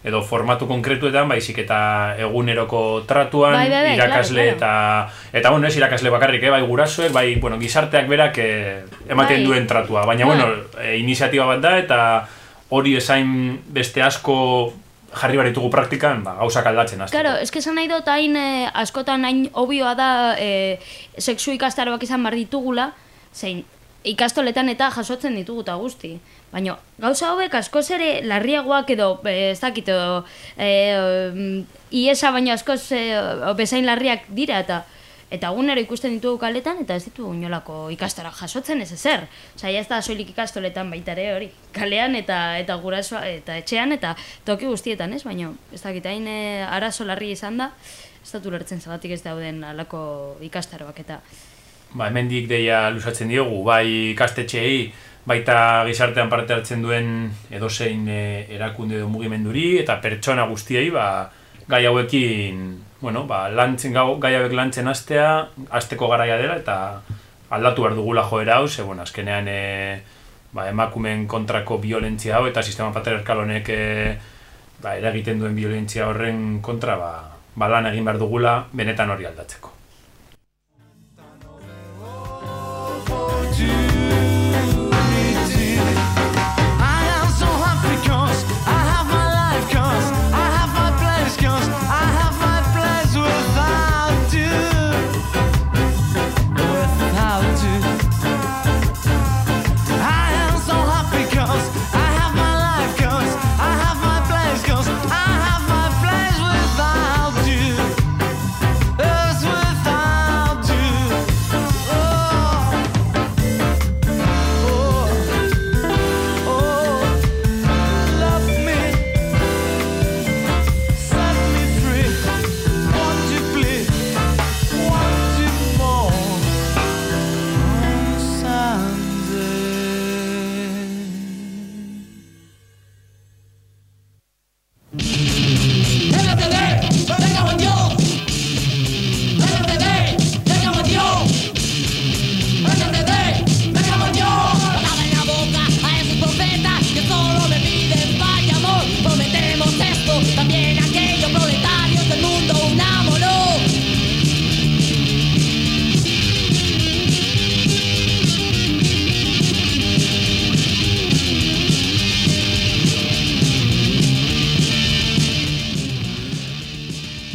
edo formatu konkretuetan, baizik eta eguneroko tratuan, bai, bai, bai, irakasle claro, eta eta bueno, ez irakasle bakarrik, eh, bai gurasoek, bai, bueno, gizarteak berak eh, ematen Bai. duen tratua, baina Bai. bueno, eh, iniziatiba bat da eta hori esain beste asko jarri baritugu praktikan, ba, gauzak aldatzen hasteko. Claro, es que esan nahi dut hain eh, askotan hain obioa da eh, sexu ikastaroak izan behar ditugula, zein ikastoletan eta jasotzen ditugu eta guzti. Baina gauza hauek askoz ere larriagoak edo, eh, ez dakit, edo, eh, iesa baino askoz eh, bezain larriak dira eta eta egunero ikusten ditugu kaletan eta ez ditugu inolako ikastara jasotzen ez ezer. Osea, ez da soilik ikastoletan baita ere hori. Kalean eta eta gurasoa eta etxean eta toki guztietan, ez? Baina ez dakit hain arazo larri izan da, ez ulertzen zagatik ez dauden alako ikastaroak eta Ba, hemendik deia lusatzen diogu, bai ikastetxeei, baita gizartean parte hartzen duen edozein e, erakunde edo mugimenduri, eta pertsona guztiei, ba, gai hauekin, bueno, ba, lantzen, gau, gai hauek lantzen hastea, hasteko garaia dela, eta aldatu behar dugula joera hau, ze, bueno, azkenean, e, ba, emakumen kontrako violentzia hau, eta sistema patriarkal honek e, ba, eragiten duen violentzia horren kontra, ba, ba lan egin behar dugula, benetan hori aldatzeko.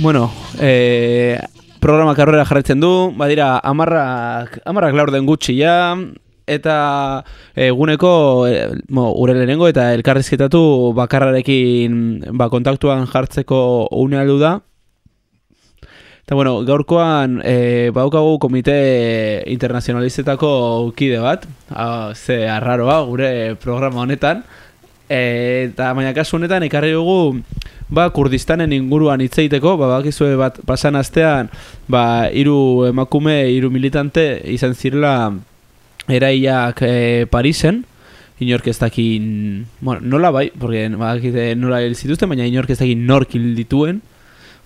Bueno, e, programak aurrera jarraitzen du, badira amarrak, amarrak laur den gutxi ja, eta eguneko e, mo, ure lehenengo eta elkarrizketatu bakarrarekin ba, kontaktuan jartzeko une aldu da. Eta bueno, gaurkoan e, baukagu komite internazionalizetako kide bat, ah, ze arraroa gure programa honetan, e, eta baina kasu honetan ekarri dugu ba, Kurdistanen inguruan hitz egiteko, ba, bakizue bat pasan astean, ba, hiru emakume, hiru militante izan zirela eraiak e, Parisen, inork ez dakin, bueno, nola bai, porque bakite nola hil zituzten, baina inork ez dakin nork hil dituen,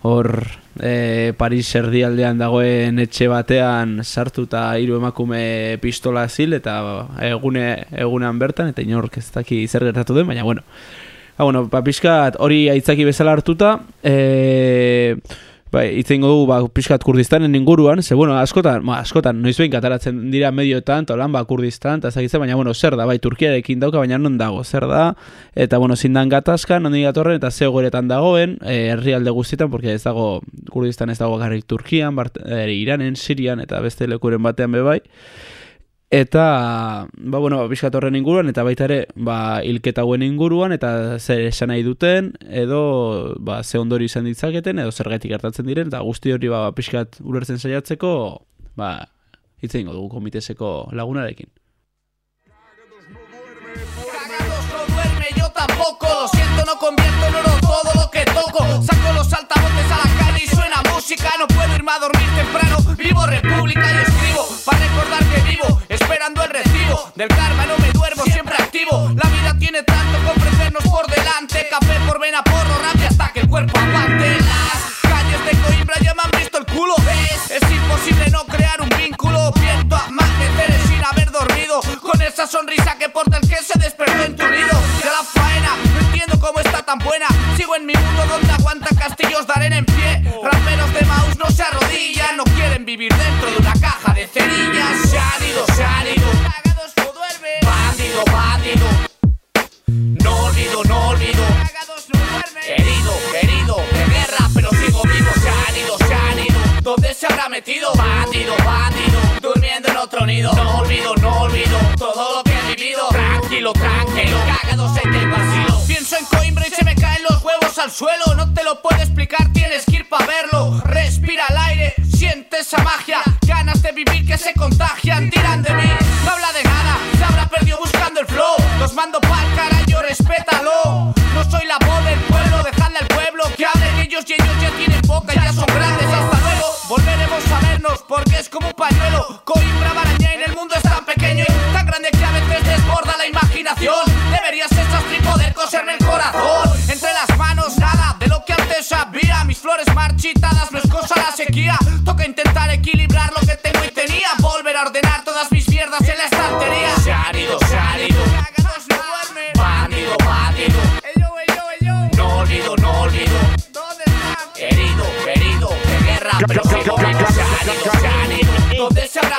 hor e, Paris erdialdean dagoen etxe batean sartu eta hiru emakume pistola zil eta egune, egunean bertan eta inork ez daki zer gertatu den, baina bueno, Ha, bueno, ba, pixkat hori aitzaki bezala hartuta, e, bai, itzein dugu ba, pixkat kurdistanen inguruan, ze, bueno, askotan, ma, askotan, noiz behin kataratzen dira medioetan, tolan, ba, kurdistan, eta zagitzen, baina, bueno, zer da, bai, Turkiarekin dauka, baina non dago, zer da, eta, bueno, zindan gatazka, non gatorren, eta ze goretan dagoen, e, herrialde guztietan, porque ez dago, kurdistan ez dago garrik Turkian, bart, e, Iranen, Sirian, eta beste lekuren batean be bai, Eta, ba, bueno, bizkat horren inguruan, eta baita ere, ba, ilketa hauen inguruan, eta zer esan nahi duten, edo, ba, ze ondori izan ditzaketen, edo zer gaitik hartatzen diren, eta guzti hori, ba, bizkat ulertzen saiatzeko, ba, hitzein dugu komiteseko lagunarekin. yo tampoco No convierto en oro todo lo que toco. Saco los altavoces a la calle y suena música. No puedo irme a dormir temprano. Vivo república y escribo Para recordar que vivo Esperando el recibo Del karma. No me duermo, siempre activo. La vida tiene tanto que ofrecernos por delante. Café por vena, porro, rabia hasta que el cuerpo aguante calles de Coimbra ya me han visto el culo. Es imposible no crear un vínculo. Viento amanecer sin haber dormido. Con esa sonrisa que porta el que se despertó en tu nido De la faena, no entiendo cómo está tan buena. Sigo en mi mundo donde aguantan castillos de en pie. Raperos de mouse no se arrodillan No quieren vivir dentro de una caja de cerillas. Se han ido, se han ido. Cagados no duermen. Bandido, bandido. No olvido, no olvido pero sigo vivo Se han ido, se han ido. ¿Dónde se habrá metido? Bandido, bandido Durmiendo en otro nido. No olvido, no olvido Todo lo que he vivido. Tranquilo, tranquilo Cagados en el vacío Pienso en Coimbra y se me caen los huevos al suelo. No te lo puedo explicar, tienes que ir para verlo. Respira el aire, siente esa magia. Ganas de vivir que se contagian Tiran de mí, no habla de nada Se habrá perdido buscando el flow. Los mando pa'l carajo, respétalo. No soy la voz del pueblo, boca Ya son grandes, hasta luego. Volveremos a vernos porque es como un pañuelo. Coimbra, Barañain, el mundo es tan pequeño y tan grande que a veces desborda la imaginación. Deberías y poder coserme el corazón. Entre las manos nada de lo que antes sabía. Mis flores marchitadas no es cosa la sequía. Toca intentar equilibrar lo que tengo y tenía. Volver a ordenar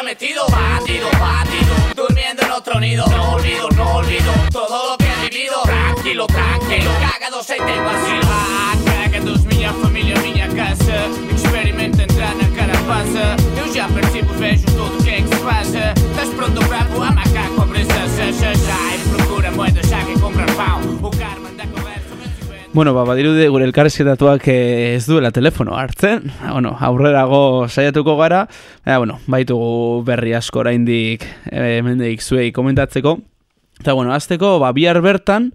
¿Dónde se habrá metido? Bandido, bandido Durmiendo en otro nido. No olvido, no olvido Todo lo que he vivido. Tranquilo, tranquilo Cagados en el vacío Ah, cagados, minha família, minha casa. Experimento entrar na carapaça Eu já percebo, vejo Bueno, ba, badirudi gure elkarrizketatuak eh, ez duela telefono hartzen. Bueno, aurrerago saiatuko gara. Baina, bueno, baitugu berri asko oraindik eh, hemendik zuei komentatzeko. Eta, bueno, azteko, ba, bihar bertan,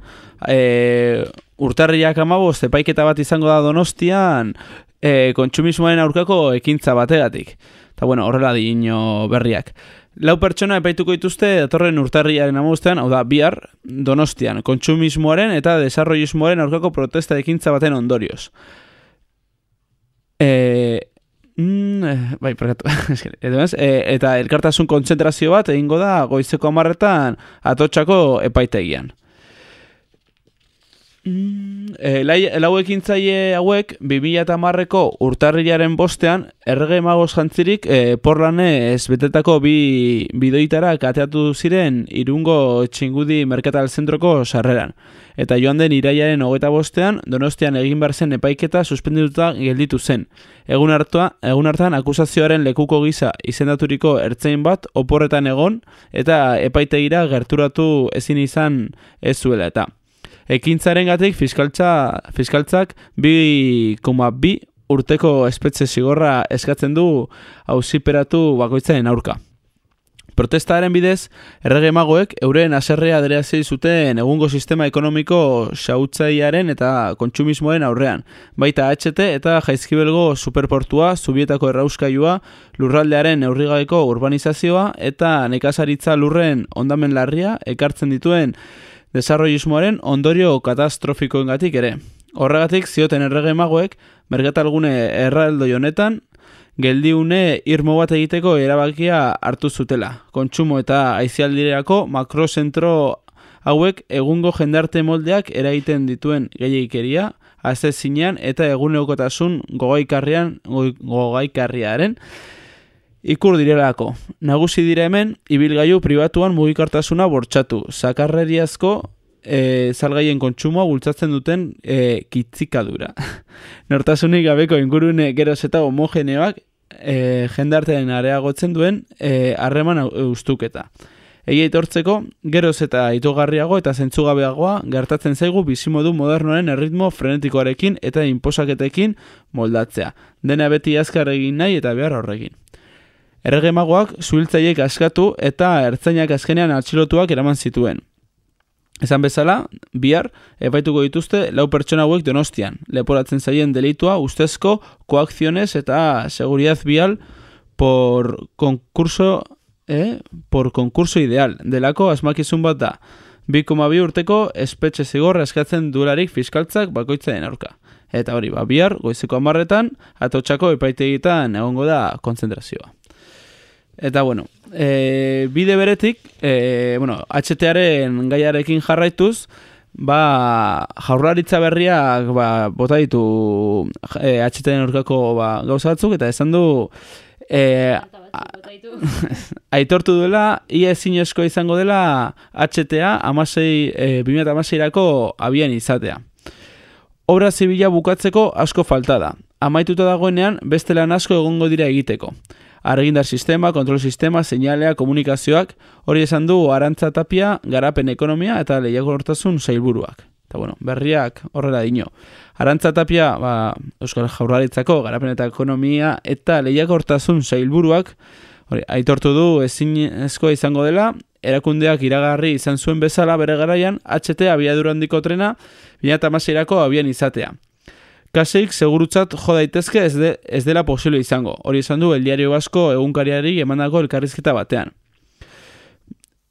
e, urtarriak amaboz, epaiketa bat izango da donostian, e, kontsumismoaren aurkako ekintza bategatik. Eta, bueno, horrela dino berriak. Lau pertsona epaituko dituzte datorren urtarriaren amuztean, hau da, bihar, donostian, kontsumismoaren eta desarrollismoaren aurkako protesta ekintza baten ondorioz. E, mm, eh, bai, perkatu, edo e, eta elkartasun kontzentrazio bat egingo da goizeko amarretan atotxako epaitegian. E, lai, lau ekintzaile hauek 2010ko urtarrilaren bostean errege magoz jantzirik e, porlanez betetako bi bidoitara kateatu ziren irungo txingudi merkatal zentroko sarreran. Eta joan den iraiaren hogeta bostean, donostian egin behar zen epaiketa suspendituta gelditu zen. Egun, hartua, egun hartan akusazioaren lekuko gisa izendaturiko ertzein bat oporretan egon eta epaitegira gerturatu ezin izan ez zuela eta. Ekintzaren gatik fiskaltza, fiskaltzak 2,2 urteko espetxe zigorra eskatzen du hausiperatu bakoitzaren aurka. Protestaren bidez, errege magoek euren aserrea adreazei zuten egungo sistema ekonomiko xautzaiaren eta kontsumismoen aurrean. Baita HT eta jaizkibelgo superportua, zubietako errauskailua, lurraldearen neurrigabeko urbanizazioa eta nekazaritza lurren ondamen larria ekartzen dituen desarrollismoaren ondorio katastrofikoengatik ere. Horregatik zioten errege magoek, merkatalgune erraldo honetan, geldiune irmo bat egiteko erabakia hartu zutela. Kontsumo eta aizialdirako makrozentro hauek egungo jendarte moldeak eragiten dituen gehiagikeria, azezinean eta eguneokotasun gogaikarrian, gogaikarriaren, ikur direlako. Nagusi dira hemen, ibilgailu pribatuan mugikartasuna bortxatu. Zakarreriazko e, salgaien kontsumoa bultzatzen duten e, kitzikadura. Nortasunik gabeko ingurune geroz eta homogeneoak e, jendartean areagotzen duen harreman e, ustuketa. Egi etortzeko, geroz eta itogarriago eta zentzugabeagoa gertatzen zaigu bizimodu modernoaren erritmo frenetikoarekin eta inposaketekin moldatzea. Dena beti azkar egin nahi eta behar horrekin. Erregemagoak zuhiltzaiek askatu eta ertzainak azkenean atxilotuak eraman zituen. Esan bezala, bihar, epaituko dituzte lau pertsona hauek donostian. Leporatzen zaien delitua ustezko koakziones eta seguridad bial por concurso, eh? por concurso ideal. Delako asmakizun bat da. 2,2 urteko espetxe zigorra eskatzen dularik fiskaltzak bakoitzaren aurka. Eta hori, ba, bihar, goizeko amarretan, atotxako epaitegietan egongo da konzentrazioa. Eta bueno, e, bide beretik, e, bueno, HTaren gaiarekin jarraituz, ba, jaurlaritza berriak ba, bota ditu e, HTaren aurkako ba, gauza batzuk, eta esan du e, aitortu duela, ia ezin izango dela HTA amasei, e, 2008 abian izatea. Obra zibila bukatzeko asko falta da. Amaituta dagoenean beste lan asko egongo dira egiteko argindar sistema, kontrol sistema, seinalea, komunikazioak, hori esan du arantza tapia, garapen ekonomia eta lehiago hortasun zailburuak. Eta bueno, berriak horrela dino. Arantza tapia, ba, Euskal Jaurlaritzako, garapen eta ekonomia eta lehiago hortasun zailburuak, hori, aitortu du ezin ezkoa izango dela, erakundeak iragarri izan zuen bezala bere garaian, HT abiadurandiko trena, 2008 abian izatea. Kaseik segurutzat jo daitezke ez, de, ez dela posible izango. Hori esan du el diario basko egunkariari emandako elkarrizketa batean.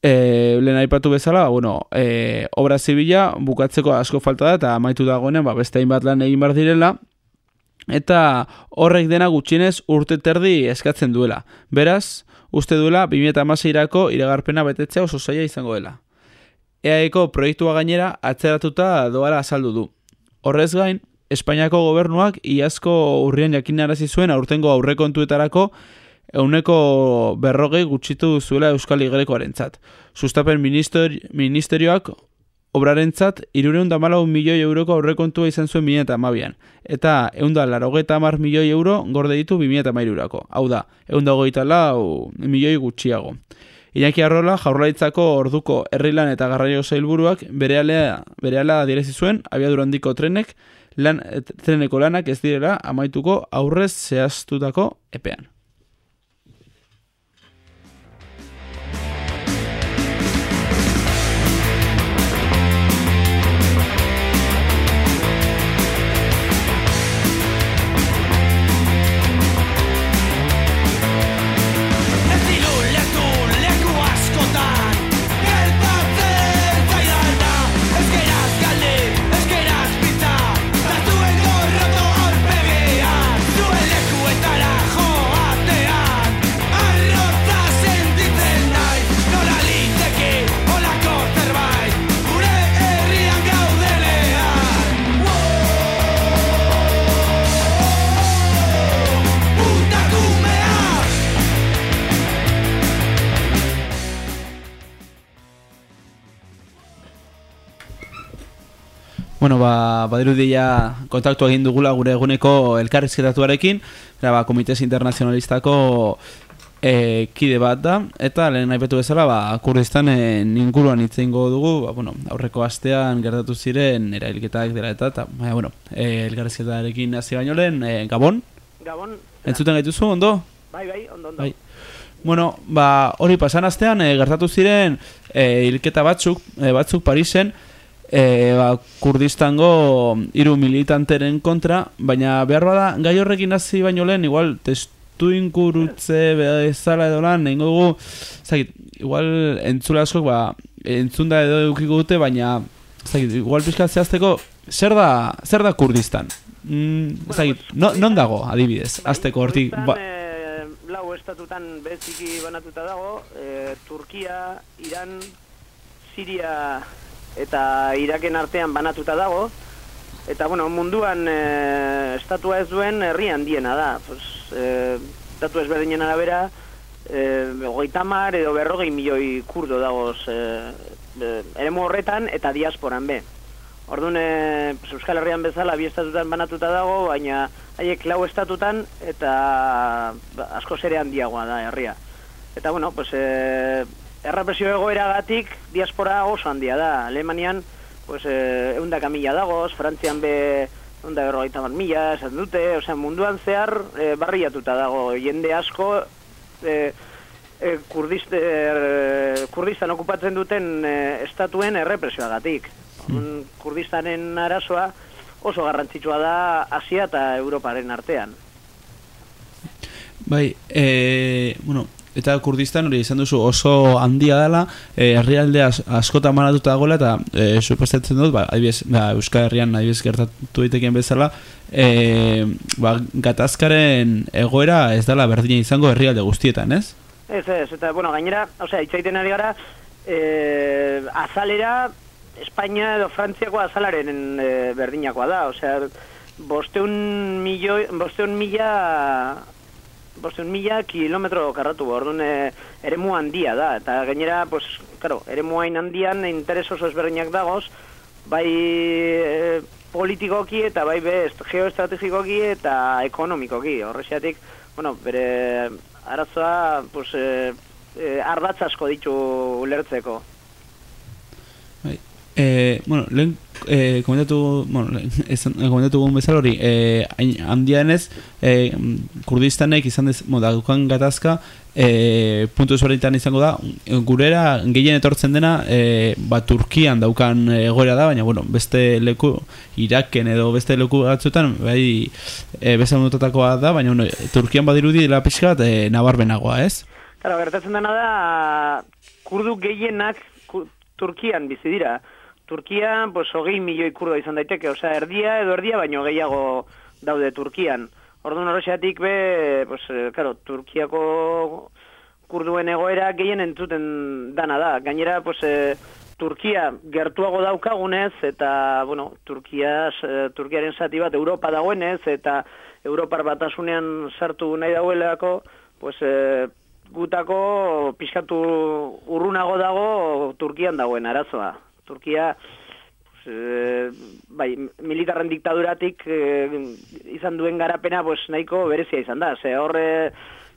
E, lehen aipatu bezala, bueno, e, obra zibila bukatzeko asko falta da eta amaitu dagoenean ba, beste hainbat lan egin bar direla eta horrek dena gutxienez urte terdi eskatzen duela. Beraz, uste duela 2016 iragarpena betetzea oso zaila izango dela. EAEko proiektua gainera atzeratuta doala azaldu du. Horrez gain, Espainiako gobernuak iazko urrian jakinarazi zuen aurtengo aurrekontuetarako euneko berrogei gutxitu zuela Euskal Igrekoaren zat. Sustapen ministeri ministerioak obrarentzat irureun da milioi euroko aurrekontua izan zuen bine eta amabian. Eta eunda larogeta amar milioi euro gorde ditu bine eta mairurako. Hau da, eunda goita lau milioi gutxiago. Iñaki Arrola jaurlaitzako orduko herrilan eta garraio zailburuak bere alea direzi zuen abiadurandiko trenek lan, treneko lanak ez direla amaituko aurrez zehaztutako epean. Bueno, ba, badirudi ja kontaktu egin dugula gure eguneko elkarrizketatuarekin, eta ba, komitez internazionalistako e, kide bat da, eta lehen nahi bezala, ba, Kurdistanen inguruan hitz egingo dugu, ba, bueno, aurreko astean gertatu ziren erailketak dela eta, eta baina, bueno, e, elkarrizketarekin hasi baino lehen, e, Gabon? Gabon. Entzuten gaituzu, ondo? Bai, bai, ondo, ondo. Bai. Bueno, ba, hori pasan astean e, gertatu ziren e, hilketa batzuk, e, batzuk Parisen, e, ba, Kurdistango hiru militanteren kontra, baina behar bada gai horrekin hasi baino lehen, igual testu inkurutze bezala edo lan, nehingo dugu, zagit, igual entzule askok, ba, entzunda edo edukiko dute, baina zagit, igual pixka zehazteko, zer da, zer da Kurdistan? Mm, zagit, no, non dago, adibidez, azteko hortik, ba, Eh, lau estatutan beziki banatuta dago, eh, Turkia, Iran, Siria eta Iraken artean banatuta dago, eta bueno, munduan eh, estatua ez duen herri handiena da, pues, eh, datu ezberdinen arabera, eh, hogeita mar edo berrogei milioi kurdo dagoz eh, eh, eremu horretan eta diasporan be. Orduan, e, pues, Euskal Herrian bezala bi estatutan banatuta dago, baina haiek lau estatutan eta ba, asko zere handiagoa da herria. Eta bueno, pues, e, errepresio egoeragatik diaspora oso handia da. Alemanian, pues, e, eundaka mila dagoz, Frantzian be eunda berrogeita bat mila, esan dute, osea, munduan zehar e, barriatuta dago, jende asko e, e, kurdist, e, kurdistan okupatzen duten e, estatuen errepresioagatik. Mm. Kurdistanen arazoa oso garrantzitsua da Asia eta Europaren artean. Bai, e, bueno, eta Kurdistan hori izan duzu oso handia dela, e, herrialde as, askotan manatuta dagoela eta e, supostatzen dut, ba, adibidez, ba, Euskal Herrian adibidez gertatu daitekeen bezala, e, ba, gatazkaren egoera ez dela berdina izango herrialde guztietan, ez? Ez, ez, eta, bueno, gainera, osea, itzaiten ari gara, e, azalera, Espainia edo Frantziako azalaren e, berdinakoa da, osea, bosteun milioi, bosteun mila, bosteun mila kilometro karratu, orduan e, eremu handia da, eta gainera, pues, claro, eremu hain handian interes oso ezberdinak dagoz, bai e, politikoki eta bai be geoestrategikoki eta ekonomikoki, horreziatik, bueno, bere arazoa, pues, e, e, ardatz asko ditu ulertzeko. Eh, bueno, lehen eh, komentatu, bueno, lehen, esan, eh, komentatu guen bezala hori, hain- handianez, eh, Kurdistanek izan dez, mo, daukan gatazka, eh, puntu ezberdinetan izango da, gurera gehien etortzen dena, eh, ba, Turkian daukan egoera da, baina, bueno, beste leku, Iraken edo beste leku batzuetan, bai, eh, beste ondotatakoa da, baina, bueno, Turkian badirudi dela pixka bat, eh, nabarmenagoa, ez? Claro, gertatzen dena da, kurdu gehienak Turkian bizi dira. Turkian, pues, hogei milioi kurdo izan daiteke, osea, erdia edo erdia, baino gehiago daude Turkian. Orduan horrexeatik be, pues, eh, claro, Turkiako kurduen egoera gehien entzuten dana da. Gainera, pues, eh, Turkia gertuago daukagunez, eta, bueno, Turkia, eh, Turkiaren zati bat Europa dagoenez, eta Europar batasunean sartu nahi dauelako, pues, eh, gutako pixkatu urrunago dago Turkian dagoen arazoa. Turkia pues, eh, bai, militarren diktaduratik eh, izan duen garapena pues, nahiko berezia izan da. Ze hor eh,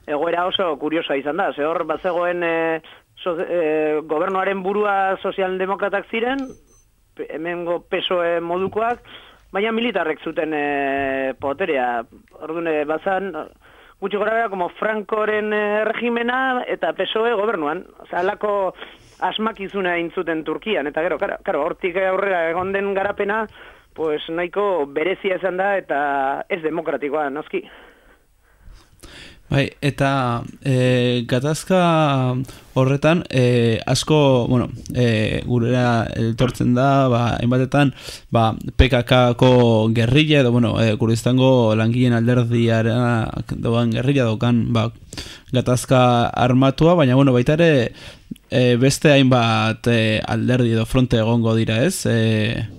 egoera oso kuriosoa izan da. Ze hor bazegoen eh, so, eh, gobernuaren burua sozialdemokratak ziren, hemengo PSOE modukoak, baina militarrek zuten eh, poterea. Orduan, bazan, gutxi gora como Frankoren eh, regimena eta PSOE gobernuan. Osa, alako asmakizuna egin zuten Turkian, eta gero, karo, karo, hortik aurrera egon den garapena, pues nahiko berezia izan da eta ez demokratikoa, noski. Bai, eta e, gatazka horretan e, asko, bueno, e, gurera etortzen da, ba, hainbatetan, ba, PKK-ko gerrilla, edo, bueno, e, Kurdistango langileen alderdiara doan gerrilla dokan, ba, gatazka armatua, baina, bueno, baita ere, e, beste hainbat e, alderdi edo fronte egongo dira, ez? E,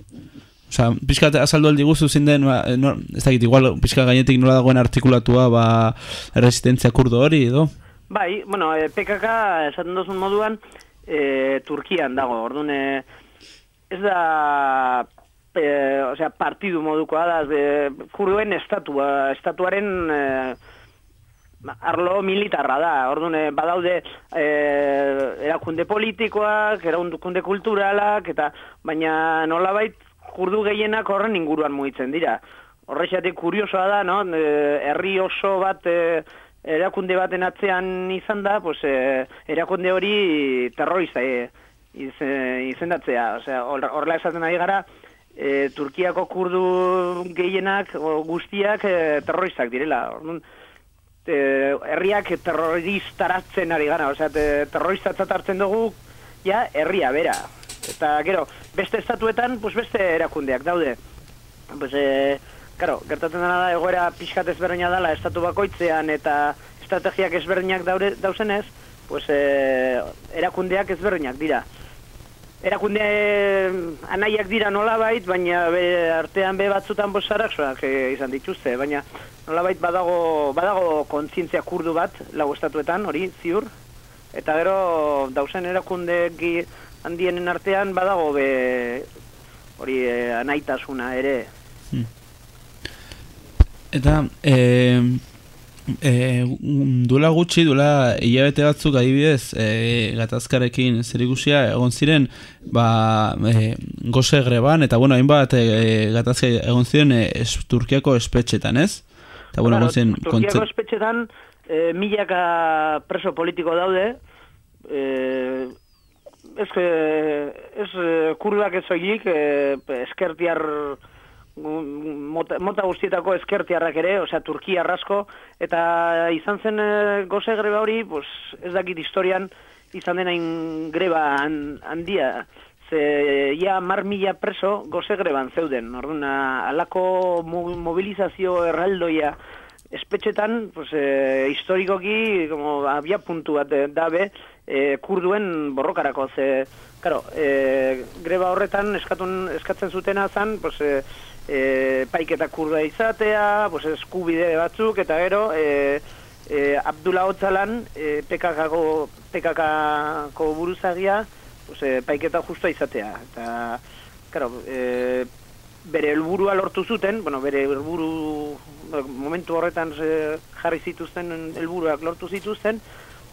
Osa, pixka azaldu aldi guzu zein den, ba, eh, no, ez dakit, igual, pixka gainetik nola dagoen artikulatua, ba, resistentzia kurdo hori, edo? Bai, bueno, e, PKK esaten duzun moduan, e, Turkian dago, orduan, e, ez da e, osea, partidu modukoa da, e, kurduen estatua, estatuaren e, arlo militarra da. Orduan, e, badaude e, erakunde politikoak, erakunde kulturalak, eta baina nolabait kurdu gehienak horren inguruan mugitzen dira. Horrexatik kuriosoa da, no? E, herri oso bat e, erakunde baten atzean izan da, pues, e, erakunde hori terrorista e, iz, e, izendatzea. Osea, horrela esaten ari gara, e, Turkiako kurdu gehienak o, guztiak e, terroristak direla. Orduan, e, herriak terroristaratzen ari gara, osea, te, terroristatzat hartzen dugu, ja, herria bera. Eta, gero, beste estatuetan, pues, beste erakundeak daude. Pues, e, Karo, gertatzen dena da egoera pixkat ezberdina dela estatu bakoitzean eta estrategiak ezberdinak daure, dauzenez, pues, e, erakundeak ezberdinak dira. Erakunde anaiak dira nolabait, baina be, artean be batzutan bosaraxoak e, izan dituzte, baina nolabait badago, badago kontzientzia kurdu bat, lau estatuetan, hori, ziur, eta gero dauzen erakunde handienen artean badago be, hori e, anaitasuna ere, Eta, e, e, duela gutxi, duela hilabete batzuk adibidez, e, gatazkarekin zer ikusia, egon ziren, ba, e, goze greban, eta bueno, hainbat e, gatazka egon ziren e, es, Turkiako espetxetan, ez? Eta bueno, egon ziren... Turkiako espetxetan, e, milaka preso politiko daude, e, ez, ez kurduak ez oilik, e, eskertiar mota, mota guztietako eskertiarrak ere, osea, Turkia arrasko, eta izan zen e, goze greba hori, pues, ez dakit historian, izan denain greba handia, ze ja mar mila preso goze greban zeuden, orduan, alako mobilizazio erraldoia espetxetan, pues, e, historikoki, como, abia puntu bat dabe, e, kurduen borrokarako, ze, Claro, e, greba horretan eskatun, eskatzen zutena zan, pues, e, e, paiketa kurda izatea, pues, eskubide batzuk, eta gero, e, e, Abdullah Otzalan, e, PKK-ko, PKK buruzagia, pues, e, paiketa justa izatea. Eta, claro, e, bere helburua lortu zuten, bueno, bere helburu momentu horretan e, jarri zituzten helburuak lortu zituzten,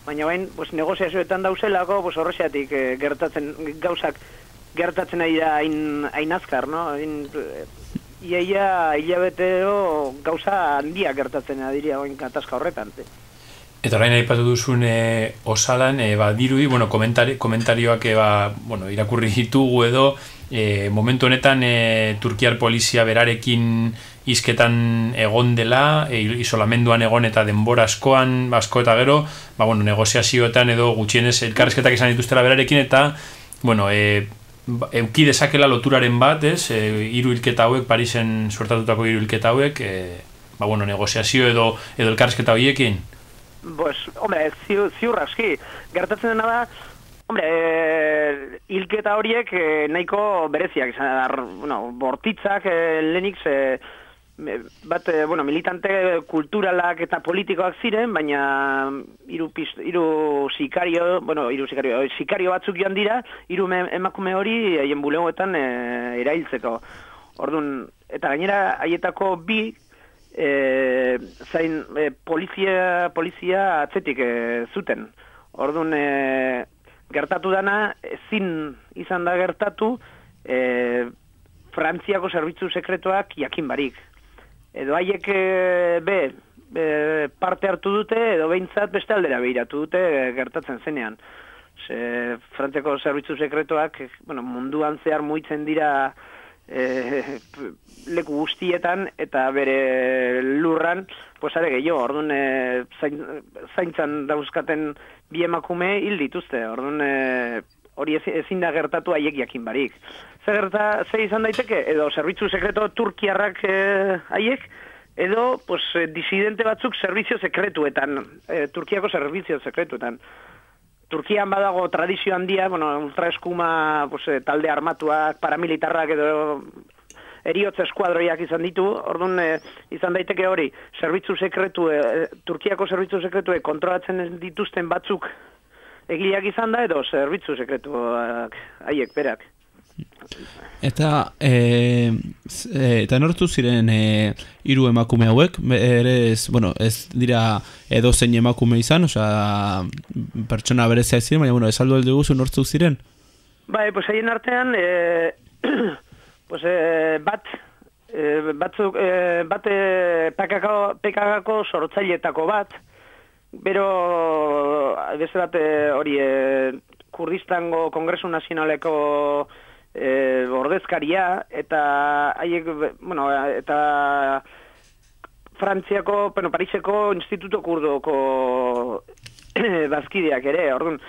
baina bain, pues, negoziazioetan dauzelako, pues, horrexatik e, gertatzen gauzak gertatzen ari da hain, hain azkar, no? Hain, iaia hilabeteo gauza handia gertatzen adiria oin katazka horretan. Eta orain aipatu duzun e, osalan, e, ba, dirudi, bueno, komentari, komentarioak e, ba, bueno, irakurri ditugu edo, e, momentu honetan e, Turkiar polizia berarekin izketan egon dela, e, isolamenduan egon eta denbora askoan, asko eta gero, ba, bueno, negoziazioetan edo gutxienez elkarrezketak izan dituztela berarekin eta, bueno, e, Ba, euki dezakela loturaren bat, ez, e, hiru hilketa hauek, Parisen suertatutako hiru hilketa hauek, e, ba, bueno, negoziazio edo edo elkarrezketa horiekin? Pues, hombre, ziur, ziur aski. Gertatzen dena da, hombre, e, hilketa horiek e, nahiko bereziak, izan, bueno, bortitzak e, lehenik, ze, bat, eh, bueno, militante kulturalak eta politikoak ziren, baina hiru hiru sikario, bueno, hiru sikario, eh, sikario batzuk joan dira, hiru emakume hori haien bulegoetan e, erailtzeko. Ordun eta gainera haietako bi e, zain polizia polizia atzetik zuten. Ordun e, gertatu dana ezin izan da gertatu e, Frantziako zerbitzu sekretuak jakin barik edo haiek e, be, parte hartu dute, edo behintzat beste aldera behiratu dute e, gertatzen zenean. Ze, Frantziako zerbitzu sekretuak, bueno, munduan zehar muitzen dira e, leku guztietan, eta bere lurran, pues are gehiago, orduan e, zain, zaintzan dauzkaten bi emakume hil dituzte, orduan e, hori ezin da gertatu haiek jakin barik. Zer gerta, ze izan daiteke, edo zerbitzu sekreto turkiarrak eh, haiek, edo pues, eh, disidente batzuk servizio sekretuetan, eh, Turkiako servizio sekretuetan. Turkian badago tradizio handia, bueno, ultraeskuma pues, eh, talde armatuak, paramilitarrak edo eriotze eskuadroiak izan ditu, orduan eh, izan daiteke hori, zerbitzu sekretu, eh, Turkiako zerbitzu sekretue kontrolatzen dituzten batzuk egileak izan da edo zerbitzu sekretuak haiek berak. Eta, e, eta nortu ziren e, hiru emakume hauek, berez, bueno, ez dira edo zein emakume izan, osea, pertsona berezia ziren, baina, bueno, esaldu alde guzu nortu ziren? Bai, pues haien artean, e, pues, e, bat, e, batzuk, e, bat e, PKK PKKko sortzailetako bat, bero, beste bat e, hori, e, Kurdistango Kongresu Nazionaleko e, ordezkaria, eta haiek, bueno, eta Frantziako, bueno, Pariseko Instituto Kurdoko bazkideak ere, orduan,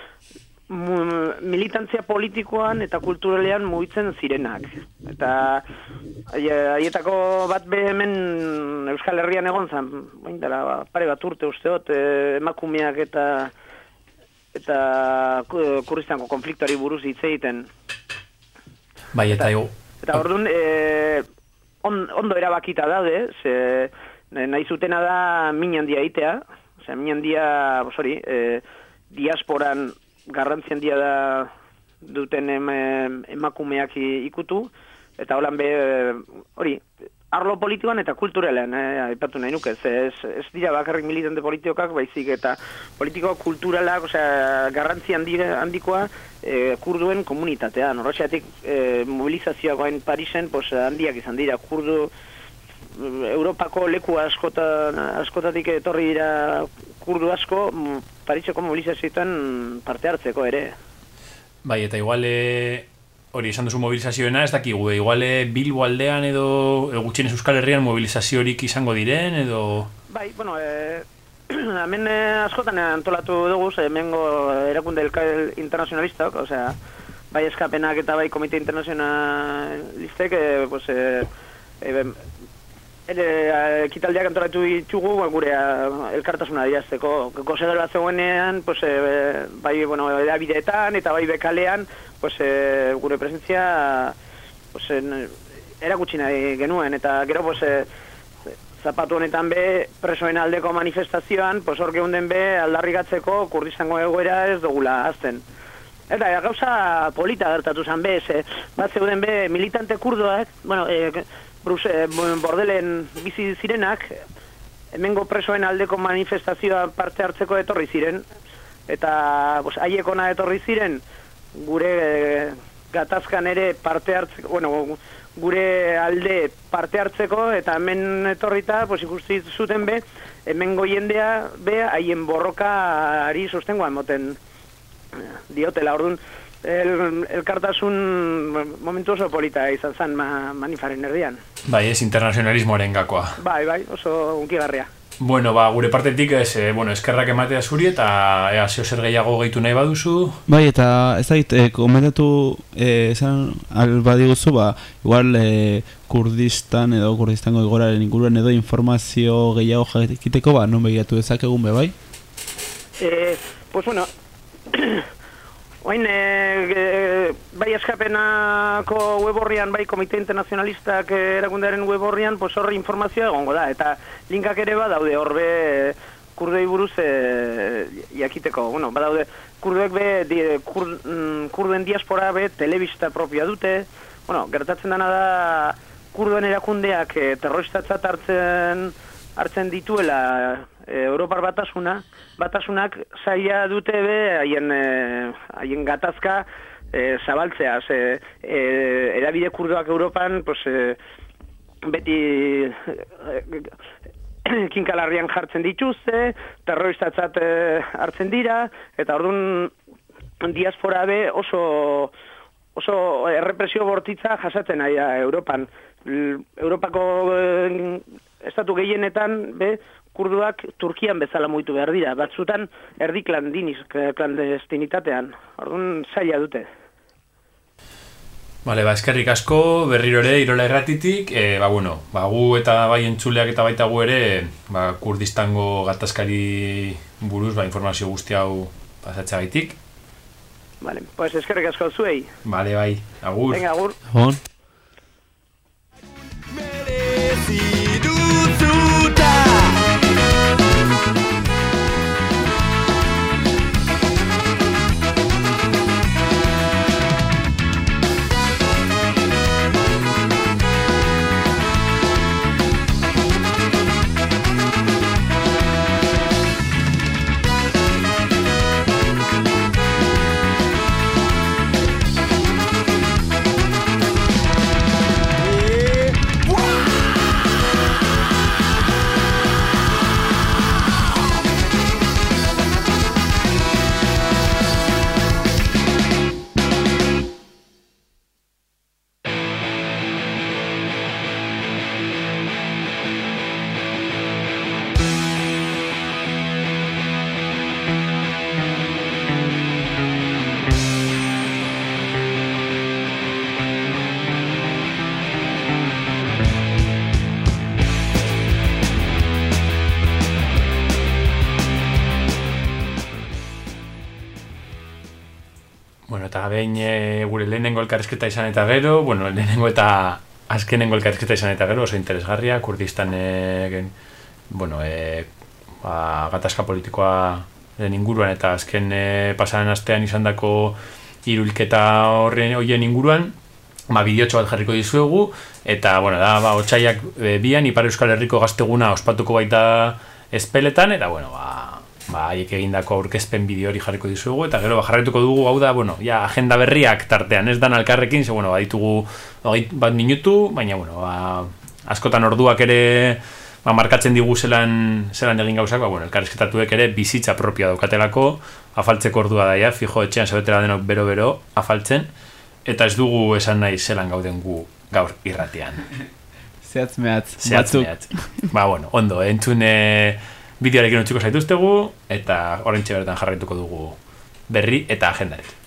militantzia politikoan eta kulturalean mugitzen zirenak. Eta haie- haietako bat be hemen Euskal Herrian egon zen, bain dela, ba, pare bat urte usteot, eh, emakumeak eta eta ku- kurdistanko konfliktuari buruz hitz egiten. Bai, eta ego, Eta orduan, e, on, ondo erabakita daude, ze eh, nahi zutena da min handia egitea, Osea, min handia, hori, e, diasporan garrantzi handia da duten em, em, emakumeak ikutu, eta holan be, hori, arlo politikoan eta kulturalean, eh, aipatu nahi nuke, ze ez, ez dira bakarrik militante politikokak, baizik eta politiko kulturalak, osea, garrantzi handi, handikoa e, kurduen komunitatean. Horretxeatik e, mobilizazioak hain Parisen, pues, handiak izan dira, kurdu Europako leku askotan, askotatik etorri dira kurdu asko, mm, Pariseko mobilizazioetan parte hartzeko ere. bai, eta igual e, hori esan duzu mobilizazioena, ez dakigu, e, igual e, Bilbo aldean edo e, gutxienez Euskal Herrian mobilizaziorik izango diren, edo... Bai, bueno, e, hemen askotan antolatu dugu, hemengo erakunde elkar internazionalistak, osea, bai eskapenak eta bai komite internazionalistek, e, pues, e, e, ere, e, ekitaldiak antolatu ditugu, ba, gure a, elkartasuna diazteko. Kosegel bat zegoenean, pues, e, bai, bueno, edabideetan eta bai bekalean, pues, e, gure presentzia pues, en, erakutsi nahi genuen, eta gero, pues, e, zapatu honetan be, presoen aldeko manifestazioan, pues hor geunden be, aldarrikatzeko kurdistango egoera ez dugula azten. Eta e, gauza polita gertatu zan be, ze, bat zeuden be, militante kurdoak, bueno, e, Brus, e, bordelen bizi zirenak, hemengo presoen aldeko manifestazioa parte hartzeko etorri ziren, eta pues, haiek ona etorri ziren, gure e, gatazkan ere parte hartzeko, bueno, gure alde parte hartzeko eta hemen etorrita pues ikusti zuten be hemengo jendea be haien borrokari sostengoa emoten eh, diotela. Ordun el, elkartasun momentu oso polita izan zen ma, manifaren erdian. Bai, ez internazionalismoaren gakoa. Bai, bai, oso unkigarria. Bueno, ba, gure partetik ez, eh, bueno, eskerrak ematea zuri eta ea zeo zer gehiago gehitu nahi baduzu. Bai, eta ez dait, e, komentatu e, esan albadiguzu, ba, igual e, Kurdistan edo Kurdistango igoraren inguruan edo informazio gehiago jakiteko, ba, non begiatu dezakegun be, bai? Eh, pues bueno, Oain, e, bai eskapenako web horrian, bai Komite Internazionalistak eh, erakundearen web horrian, pues horri informazioa egongo da, eta linkak ere badaude horbe e, kurdei buruz e, jakiteko, bueno, badaude kurduek be, di, kur, mm, kurduen diaspora be, telebista propia dute, bueno, gertatzen dena da kurduen erakundeak e, terroristatzat hartzen hartzen dituela e, Europar batasuna, batasunak zaila dute be haien e, haien gatazka e, zabaltzea, ze e, erabide kurdoak Europan, pues, e, beti e, kinkalarrian jartzen dituzte, terroristatzat e, hartzen dira, eta orduan diaspora be oso oso errepresio bortitza jasaten ari da Europan. Europako estatu gehienetan be kurduak Turkian bezala muitu behar dira. Batzutan erdi klandiniz, klandestinitatean. Orduan zaila dute. Vale, ba, eskerrik asko, berriro ere, irola erratitik, e, ba, bueno, ba, gu eta bai entzuleak eta baita gu ere, ba, kurdistango gatazkari buruz, ba, informazio guzti hau pasatzea gaitik. Vale, pues eskerrik asko zuei. Vale, bai, agur. Venga, agur. Hon. Behin e, gure lehenengo elkarrizketa izan eta gero, bueno, lehenengo eta azkenengo elkarrizketa izan eta gero, oso interesgarria, Kurdistan, e, gen, bueno, e, ba, gatazka politikoa inguruan, eta azken e, pasaren astean izan dako irulketa horren hoien inguruan, ba, bideotxo bat jarriko dizuegu, eta, bueno, da, ba, otxaiak e, bian, Ipar Euskal Herriko gazteguna ospatuko baita espeletan, eta, bueno, ba, ba, haiek egindako aurkezpen bideo hori jarriko dizuegu, eta gero, ba, jarraituko dugu, hau da, bueno, ja, agenda berriak tartean, ez dan alkarrekin, ze, bueno, ba, ditugu hogei bat minutu, baina, bueno, ba, askotan orduak ere, ba, markatzen digu zelan, zelan egin gauzak, ba, bueno, elkarrizketatuek ere bizitza propioa daukatelako, afaltzeko ordua daia, fijo etxean zabetela denok bero-bero afaltzen, eta ez dugu esan nahi zelan gauden gu gaur irratean. Zehatz mehatz, Zehatz mehatz. Ba, bueno, ondo, entzun e, bideoarekin utziko zaituztegu, eta horrentxe bertan jarraituko dugu berri eta agendarekin.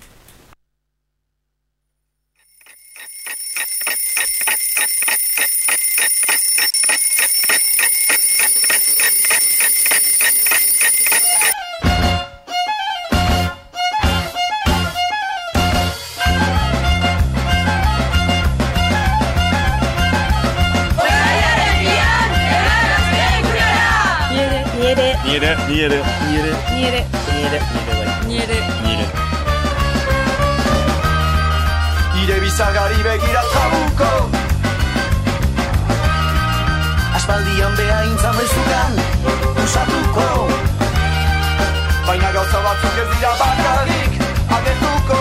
Niere, Niere, niere, niere, niere, niere, bai. niere. Niere. Ire bizagari begira trabuko. Aspaldian beha intzan bezukan Usatuko. Baina gauza batzuk ez dira bakarrik Agertuko.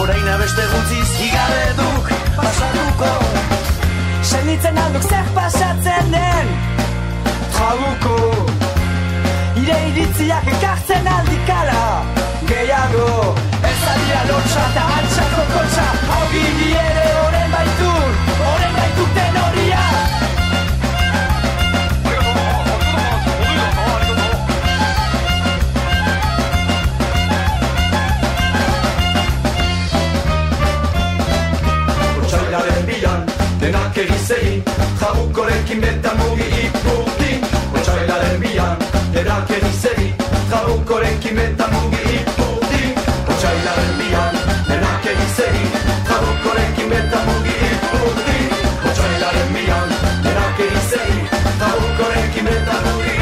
Orain beste gutziz igare duk Pasatuko Senditzen alduk zer pasatzen den Trabuko Ire iritziak ekartzen aldikala Gehiago. Ez adira lotxa eta altxako kotxa Hau gini ere oren baitun Oren baituten horia Otsailaren bilan denak egizei Trabukorekin beta mugi Otsailaren bilan denak egizei Trabukorekin beta mugi ipurti Otsailaren bilan denak egizei Trabukorekin beta mugi ipurti Otsailaren bilan denak egizei Trabukorekin beta mugi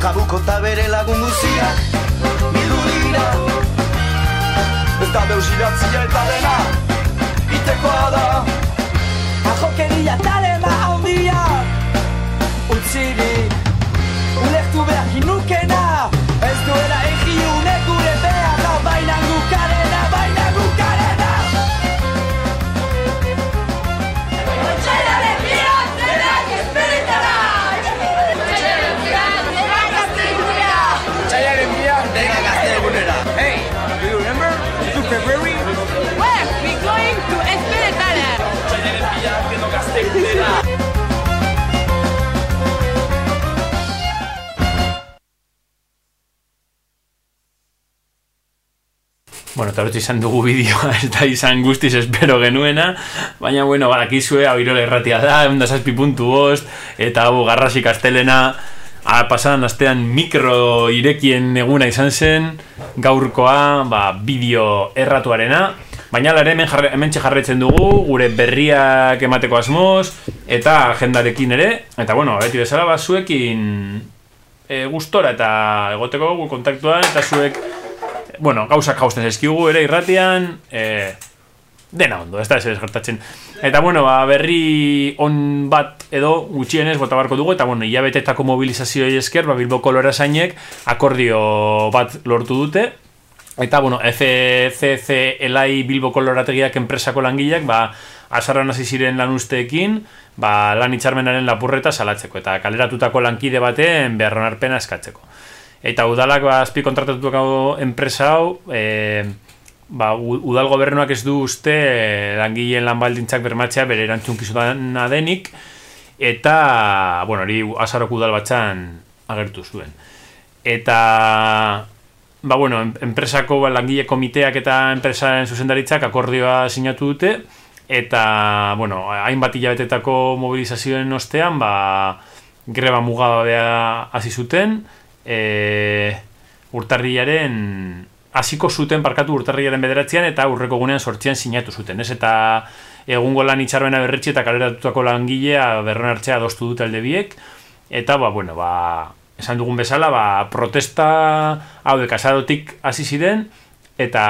Trabuko eta bere lagun guziak Bildu dira Ez da deus idatzia eta dena Itekoa da. Ajokeria talema handia Utziri Ulertu behar ginukena. Ez duela egi Horretxe izan dugu bideoa, ez da izan guztiz espero genuena, baina, bueno, badakizue, hau irola erratia da, egun da puntu bost, eta hau garrasi kastelena, a, pasadan astean mikro irekien eguna izan zen, gaurkoa, ba, bideo erratuarena, baina lara hemen, jarre, hemen jarraitzen dugu, gure berriak emateko asmoz, eta agendarekin ere, eta bueno, beti bezala, ba, zuekin e, gustora eta egoteko kontaktuan, eta zuek bueno, gauzak jausten zezkigu ere irratian, e, dena ondo, ez da ez gertatzen. Eta bueno, ba, berri on bat edo gutxienez bota barko dugu, eta bueno, hilabetetako mobilizazioei esker, ba, Bilboko lorazainek akordio bat lortu dute, Eta, bueno, FCC Elai Bilboko lorategiak enpresako langileak, ba, azarran hasi ziren lan usteekin, ba, lan itxarmenaren lapurreta salatzeko, eta kaleratutako lankide baten beharron arpena eskatzeko. Eta udalak ba, azpi kontratatuko enpresa hau, e, ba, udal gobernuak ez du uste e, langileen lan baldintzak bermatzea bere erantzunkizuna denik, eta, bueno, hori azarok udal batxan agertu zuen. Eta, ba, bueno, en- enpresako ba, langile komiteak eta enpresaren zuzendaritzak akordioa sinatu dute, eta, bueno, hainbat hilabetetako mobilizazioen ostean, ba, greba mugabea hasi zuten, e, urtarriaren hasiko zuten parkatu urtarriaren bederatzean eta aurreko gunean sortzean sinatu zuten, ez? Eta egungo lan itxarroena berritxe eta kaleratutako langilea berren hartzea adostu dut alde biek, eta, ba, bueno, ba, esan dugun bezala, ba, protesta hau de kasadotik hasi ziren, eta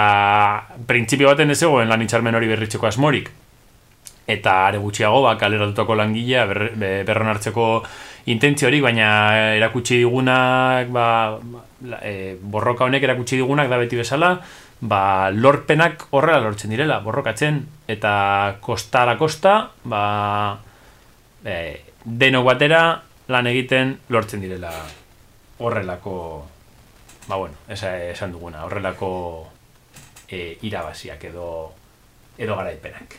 printzipio baten ez egoen lan itxarmen hori berritxeko asmorik. Eta are gutxiago, ba, kaleratutako langilea ber, be- berren hartzeko intentziorik, baina erakutsi digunak, ba, e, borroka honek erakutsi digunak da beti bezala, ba, lorpenak horrela lortzen direla, borrokatzen, eta kosta la kosta, ba, e, denok batera lan egiten lortzen direla horrelako, ba bueno, esa, esan duguna, horrelako e, irabaziak edo, edo garaipenak.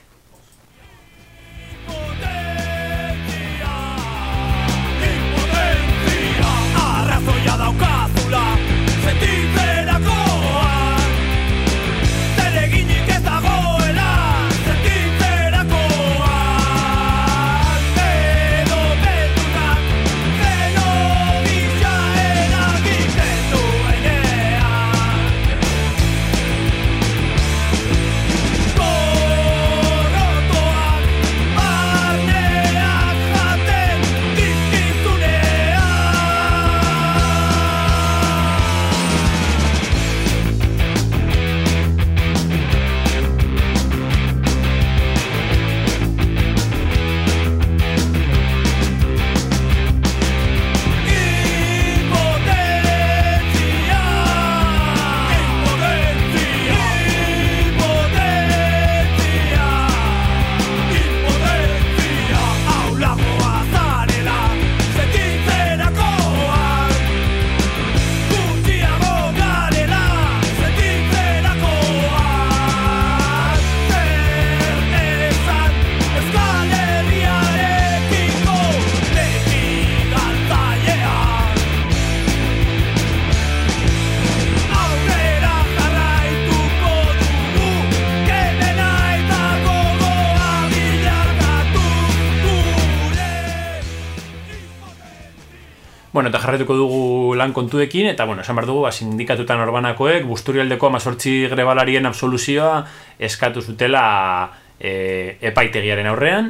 Jarretuko dugu lan kontuekin, eta, bueno, esan behar dugu, ba, sindikatutan orbanakoek, busturialdeko amazortzi grebalarien absoluzioa eskatu zutela e, epaitegiaren aurrean,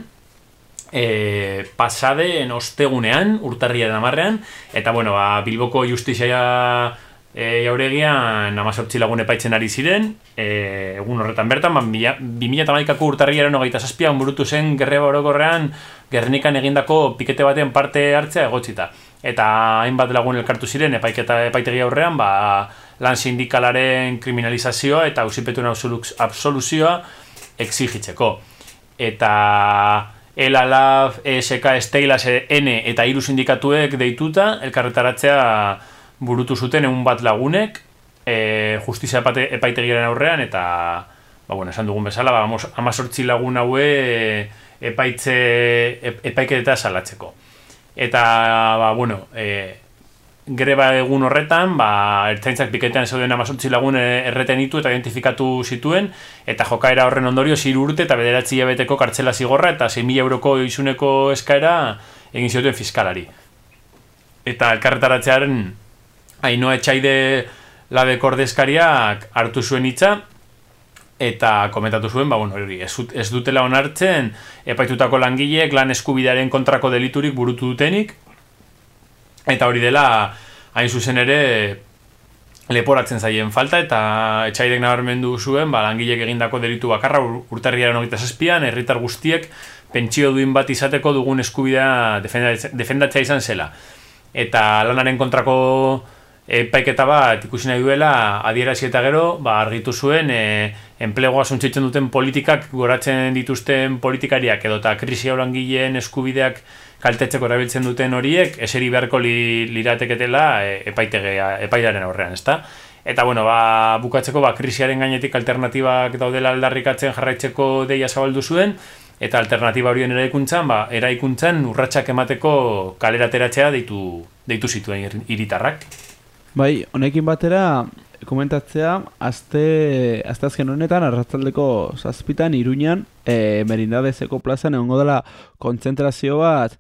e, pasadeen ostegunean, urtarriaren amarrean, eta, bueno, ba, Bilboko justizia e, jauregian amazortzi lagun epaitzen ari ziren, e, egun horretan bertan, ba, 2008ko urtarriaren hogeita zazpian burutu zen gerreba orokorrean Gernikan egindako pikete batean parte hartzea egotzita. Eta hainbat lagun elkartu ziren epaiketa epaitegi aurrean, ba, lan sindikalaren kriminalizazioa eta ausipetuen absoluz- absoluzioa exigitzeko. Eta ELA, LAF, ESK, Steilas, N eta hiru sindikatuek deituta elkarretaratzea burutu zuten egun bat lagunek e, justizia epaitegiaren aurrean eta ba, bueno, esan dugun bezala ba, amazortzi lagun haue epaitze ep, epaiketa salatzeko eta ba, bueno e, greba egun horretan, ba, ertzaintzak piketean zeuden amazortzi lagun eh, erretenitu eta identifikatu zituen, eta jokaera horren ondorio hiru urte eta bederatzi hilabeteko kartzela zigorra eta 6.000 euroko izuneko eskaera egin zioten fiskalari. Eta elkarretaratzearen Ainoa etxaide labeko ordezkariak hartu zuen hitza eta komentatu zuen, ba, bueno, hori, ez, dut- ez dutela onartzen epaitutako langileek lan eskubidearen kontrako deliturik burutu dutenik, eta hori dela hain zuzen ere leporatzen zaien falta eta etxaidek nabarmendu zuen ba, langilek egindako delitu bakarra ur- urtarriaren hogeita zazpian herritar guztiek pentsio duin bat izateko dugun eskubidea defendatzea izan zela. Eta lanaren kontrako epaiketa bat ikusi nahi duela adierazi eta gero ba, argitu zuen e, enplegoa suntzitzen duten politikak goratzen dituzten politikariak edo eta krisi hau langileen eskubideak kaltetzeko erabiltzen duten horiek eseri beharko li, lirateketela e, epaitegea, epailaren aurrean, ezta? Eta bueno, ba, bukatzeko ba, krisiaren gainetik alternatibak daudela aldarrikatzen jarraitzeko deia zabaldu zuen, eta alternatiba horien eraikuntzan, ba, eraikuntzan urratsak emateko kalerateratzea deitu, deitu zituen hir- hiritarrak. Bai, honekin batera komentatzea aste asteazken honetan arratsaldeko zazpitan Iruñan e, Merindadezeko plazan egongo dela kontzentrazio bat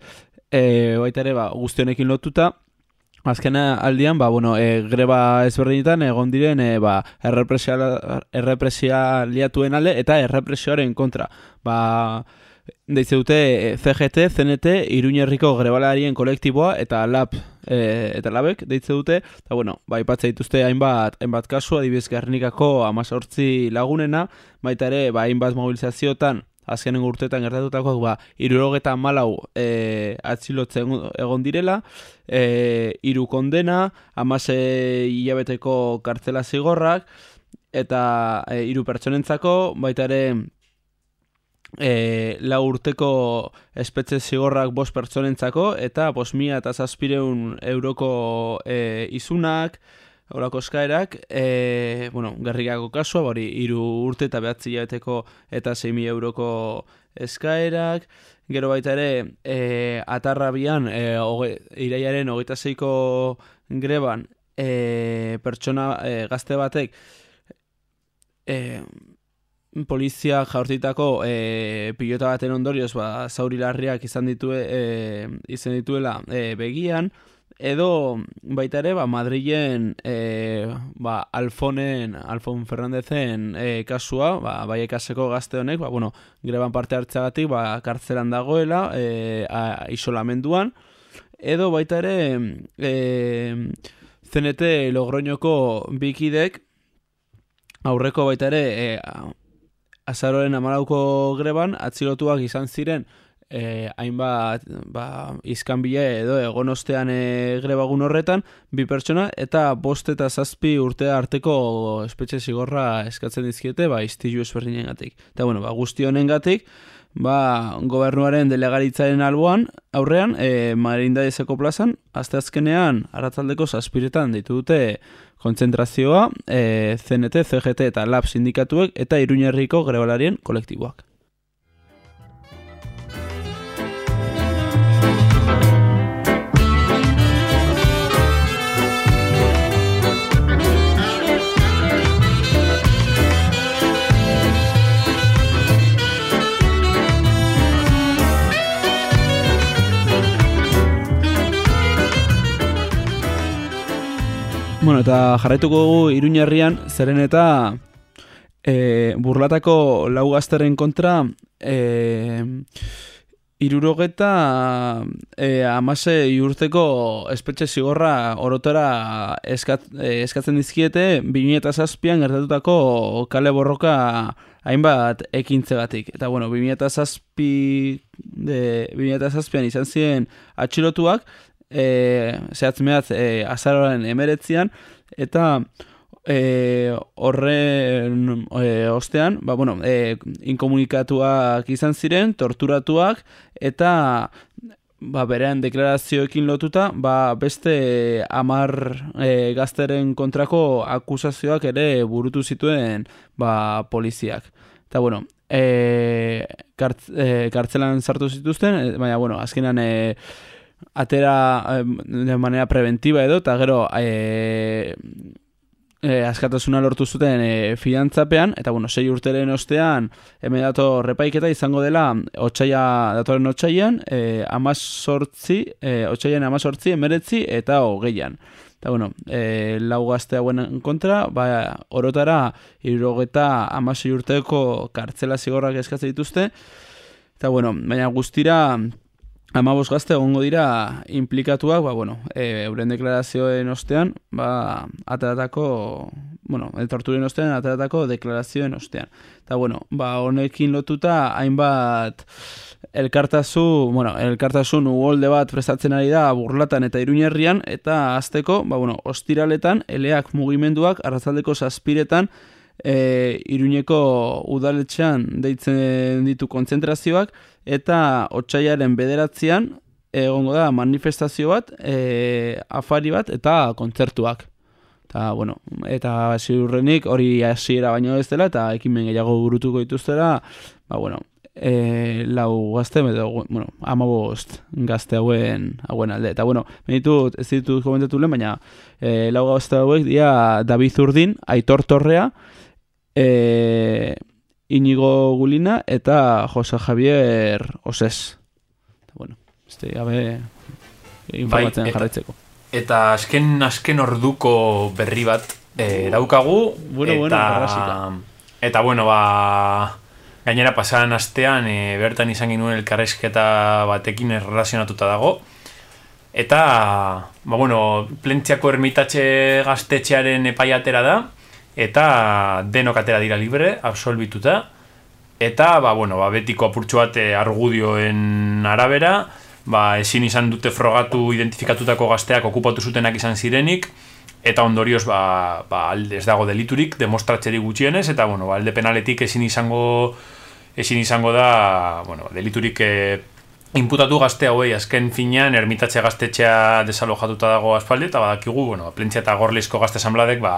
e, baita ere, ba, guztionekin lotuta, Azken aldian, ba, bueno, e, greba ezberdinetan egon diren e, ba, errepresialiatuen alde eta errepresioaren kontra. Ba, deitze dute CGT, CNT, Iruñerriko grebalarien kolektiboa eta LAB e, eta LABek deitze dute. Eta bueno, ba, ipatza dituzte hainbat, hainbat kasu, adibidez Gernikako amazortzi lagunena, baita ere, ba, hainbat mobilizaziotan azkenen urteetan gertatutakoak ba, irurogeta malau e, atzilotzen egon direla, e, iru kondena, amase hilabeteko kartzela zigorrak, eta e, iru pertsonentzako, baita ere e, lau urteko espetze zigorrak bost pertsonentzako, eta bost mila eta zazpireun euroko e, izunak, Horako eskaerak, e, bueno, garrigako kasua, hori iru urte eta behatzi jabeteko eta 6.000 euroko eskaerak, gero baita ere, e, atarrabian, e, oge, iraiaren hogeita zeiko greban, e, pertsona e, gazte batek, e, polizia jaurtitako e, pilota baten ondorioz, ba, zauri larriak izan, ditue, e, izan dituela e, begian, edo baita ere ba Madrilen e, ba Alfonen Alfon Fernandezen e, kasua ba bai ikaseko gazte honek ba bueno greban parte hartzeagatik ba kartzelan dagoela e, a, isolamenduan. Edo baita ere e, CNT Logroñoko bikidek aurreko baita ere e, azaroren amarauko greban atzilotuak izan ziren eh, hainbat ba, izkanbile edo egon ostean e, grebagun horretan, bi pertsona eta bost eta zazpi urte arteko espetxe zigorra eskatzen dizkiete, ba, iztilu ezberdinen gatik. Eta bueno, ba, guzti honen gatik, ba, gobernuaren delegaritzaren alboan, aurrean, e, marinda ezeko plazan, azte azkenean, aratzaldeko zazpiretan ditu dute kontzentrazioa, e, CNT, CGT eta LAB sindikatuek eta iruñerriko grebalarien kolektiboak. Bueno, eta jarraituko dugu Iruñerrian, zeren eta e, burlatako lau gazteren kontra e, irurogeta e, amase iurteko espetxe zigorra orotara eskat, e, eskatzen dizkiete 2007an gertatutako kale borroka hainbat ekintzegatik. Eta bueno, 2007 de 2007an izan ziren atxilotuak, e, zehatz mehatz e, azaroren emeretzian, eta e, horren e, ostean, ba, bueno, e, inkomunikatuak izan ziren, torturatuak, eta ba, berean deklarazioekin lotuta, ba, beste amar e, gazteren kontrako akusazioak ere burutu zituen ba, poliziak. Eta, bueno, e, kartz, e, kartzelan sartu zituzten, baina, bueno, azkenan... E, atera de manera preventiva edo, eta gero e, e, askatasuna lortu zuten e, fiantzapean, eta bueno, sei urteren ostean, hemen dato repaiketa izango dela, otxaia, datoren otxaian, e, amazortzi, e, otxaian amazortzi, emeretzi, eta hogeian. Eta bueno, e, lau gazte hauen kontra, ba, orotara, irrogeta amazoi urteko kartzela zigorrak eskatzen dituzte, eta bueno, baina guztira, Amabos gazte egongo dira implikatuak, ba, bueno, e, euren deklarazioen ostean, ba, ateratako, bueno, el torturen ostean, ateratako deklarazioen ostean. Eta, bueno, ba, honekin lotuta, hainbat elkartazu, bueno, elkartasun uholde bat prestatzen ari da burlatan eta iruñerrian, eta azteko, ba, bueno, ostiraletan, eleak mugimenduak, arrazaldeko zazpiretan, e, iruñeko udaletxean deitzen ditu kontzentrazioak, eta otxaiaren bederatzean egongo da manifestazio bat, e, afari bat eta kontzertuak. Eta, bueno, eta ziurrenik hori hasiera baino ez dela eta ekimen gehiago burutuko dituztera, ba, bueno, e, lau gazte, edo, bueno, amabost gazte hauen, hauen alde. Eta, bueno, benitut, ez ditut komentatu lehen, baina e, lau gazte hauek dia David Urdin, Aitor Torrea, e, Inigo Gulina eta Jose Javier Oses. Bueno, Este, gabe informatzen Bai, eta- jarraitzeko. Eta azken azken orduko berri bat e, daukagu. Bueno, eta, bueno. Eta bueno, ba... Gainera pasaran astean e, bertan izan ginuen elkarrezketa batekin erlazionatuta dago. Eta, ba bueno, plentziako ermitatxe gaztetxearen epai atera da, eta denok atera dira libre, absolbituta. Eta, ba, bueno, ba, betiko apurtxo bat eh, argudioen arabera, ba, ezin izan dute frogatu identifikatutako gazteak okupatu zutenak izan zirenik, eta ondorioz, ba, ba, ez dago deliturik, demostratxeri gutxienez, eta, bueno, ba, alde penaletik ezin izango, ezin izango da, bueno, deliturik eh, inputatu gazte hauei azken finean ermitatxe gaztetxea desalojatuta dago aspaldi. Eta badakigu, bueno, plentzia eta gorlizko gazte asanbladek ba,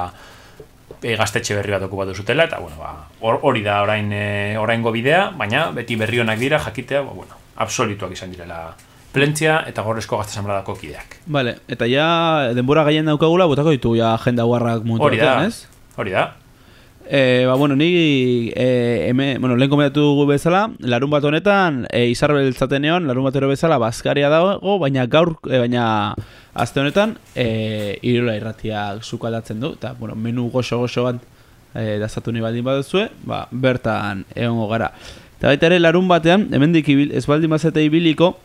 e, gaztetxe berri bat okupatu zutela eta bueno, ba, hor- hori da orain e, oraingo bidea, baina beti berri honak dira jakitea, ba, bueno, absolituak izan direla plentzia eta gorlizko gazte asanbladako kideak. Vale, eta ja denbora gaien daukagula, botako ditu ja agenda guarrak mutu Hori da, ez? hori da. E, ba, bueno, ni e, eme, bueno, lehen komentatu dugu bezala, larun bat honetan, e, izarbel zatenean, larun batero bezala, bazkaria dago, baina gaur, e, baina azte honetan, e, irola irratiak sukaldatzen du, eta, bueno, menu goxo-goxo bat e, dazatu nahi baldin baduzue, ba, bertan egongo gara. Eta baita ere, larun batean, hemendik ibil, ez baldin bazete ibiliko,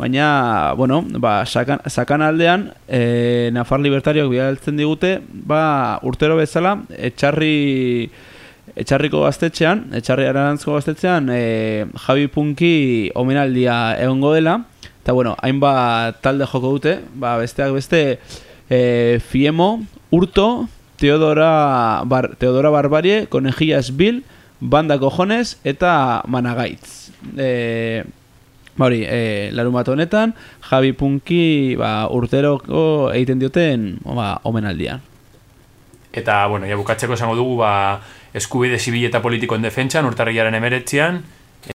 baina, bueno, ba, sakan, sakan aldean, e, Nafar Libertariok bidaltzen digute, ba, urtero bezala, etxarri, etxarriko gaztetxean, etxarri arantzko gaztetxean, e, Javi Punki omenaldia egongo dela, eta, bueno, hainbat talde joko dute, ba, besteak beste, e, Fiemo, Urto, Teodora, Bar, Teodora Barbarie, Conejillas Bill, Banda Cojones eta Managaitz. E, hori, e, larun bat honetan, Javi Punki ba, urteroko egiten dioten ba, omenaldian. Eta, bueno, ja bukatzeko esango dugu, ba, eskubide zibil eta politikoen defentsan, urtarrilaren emeretzean,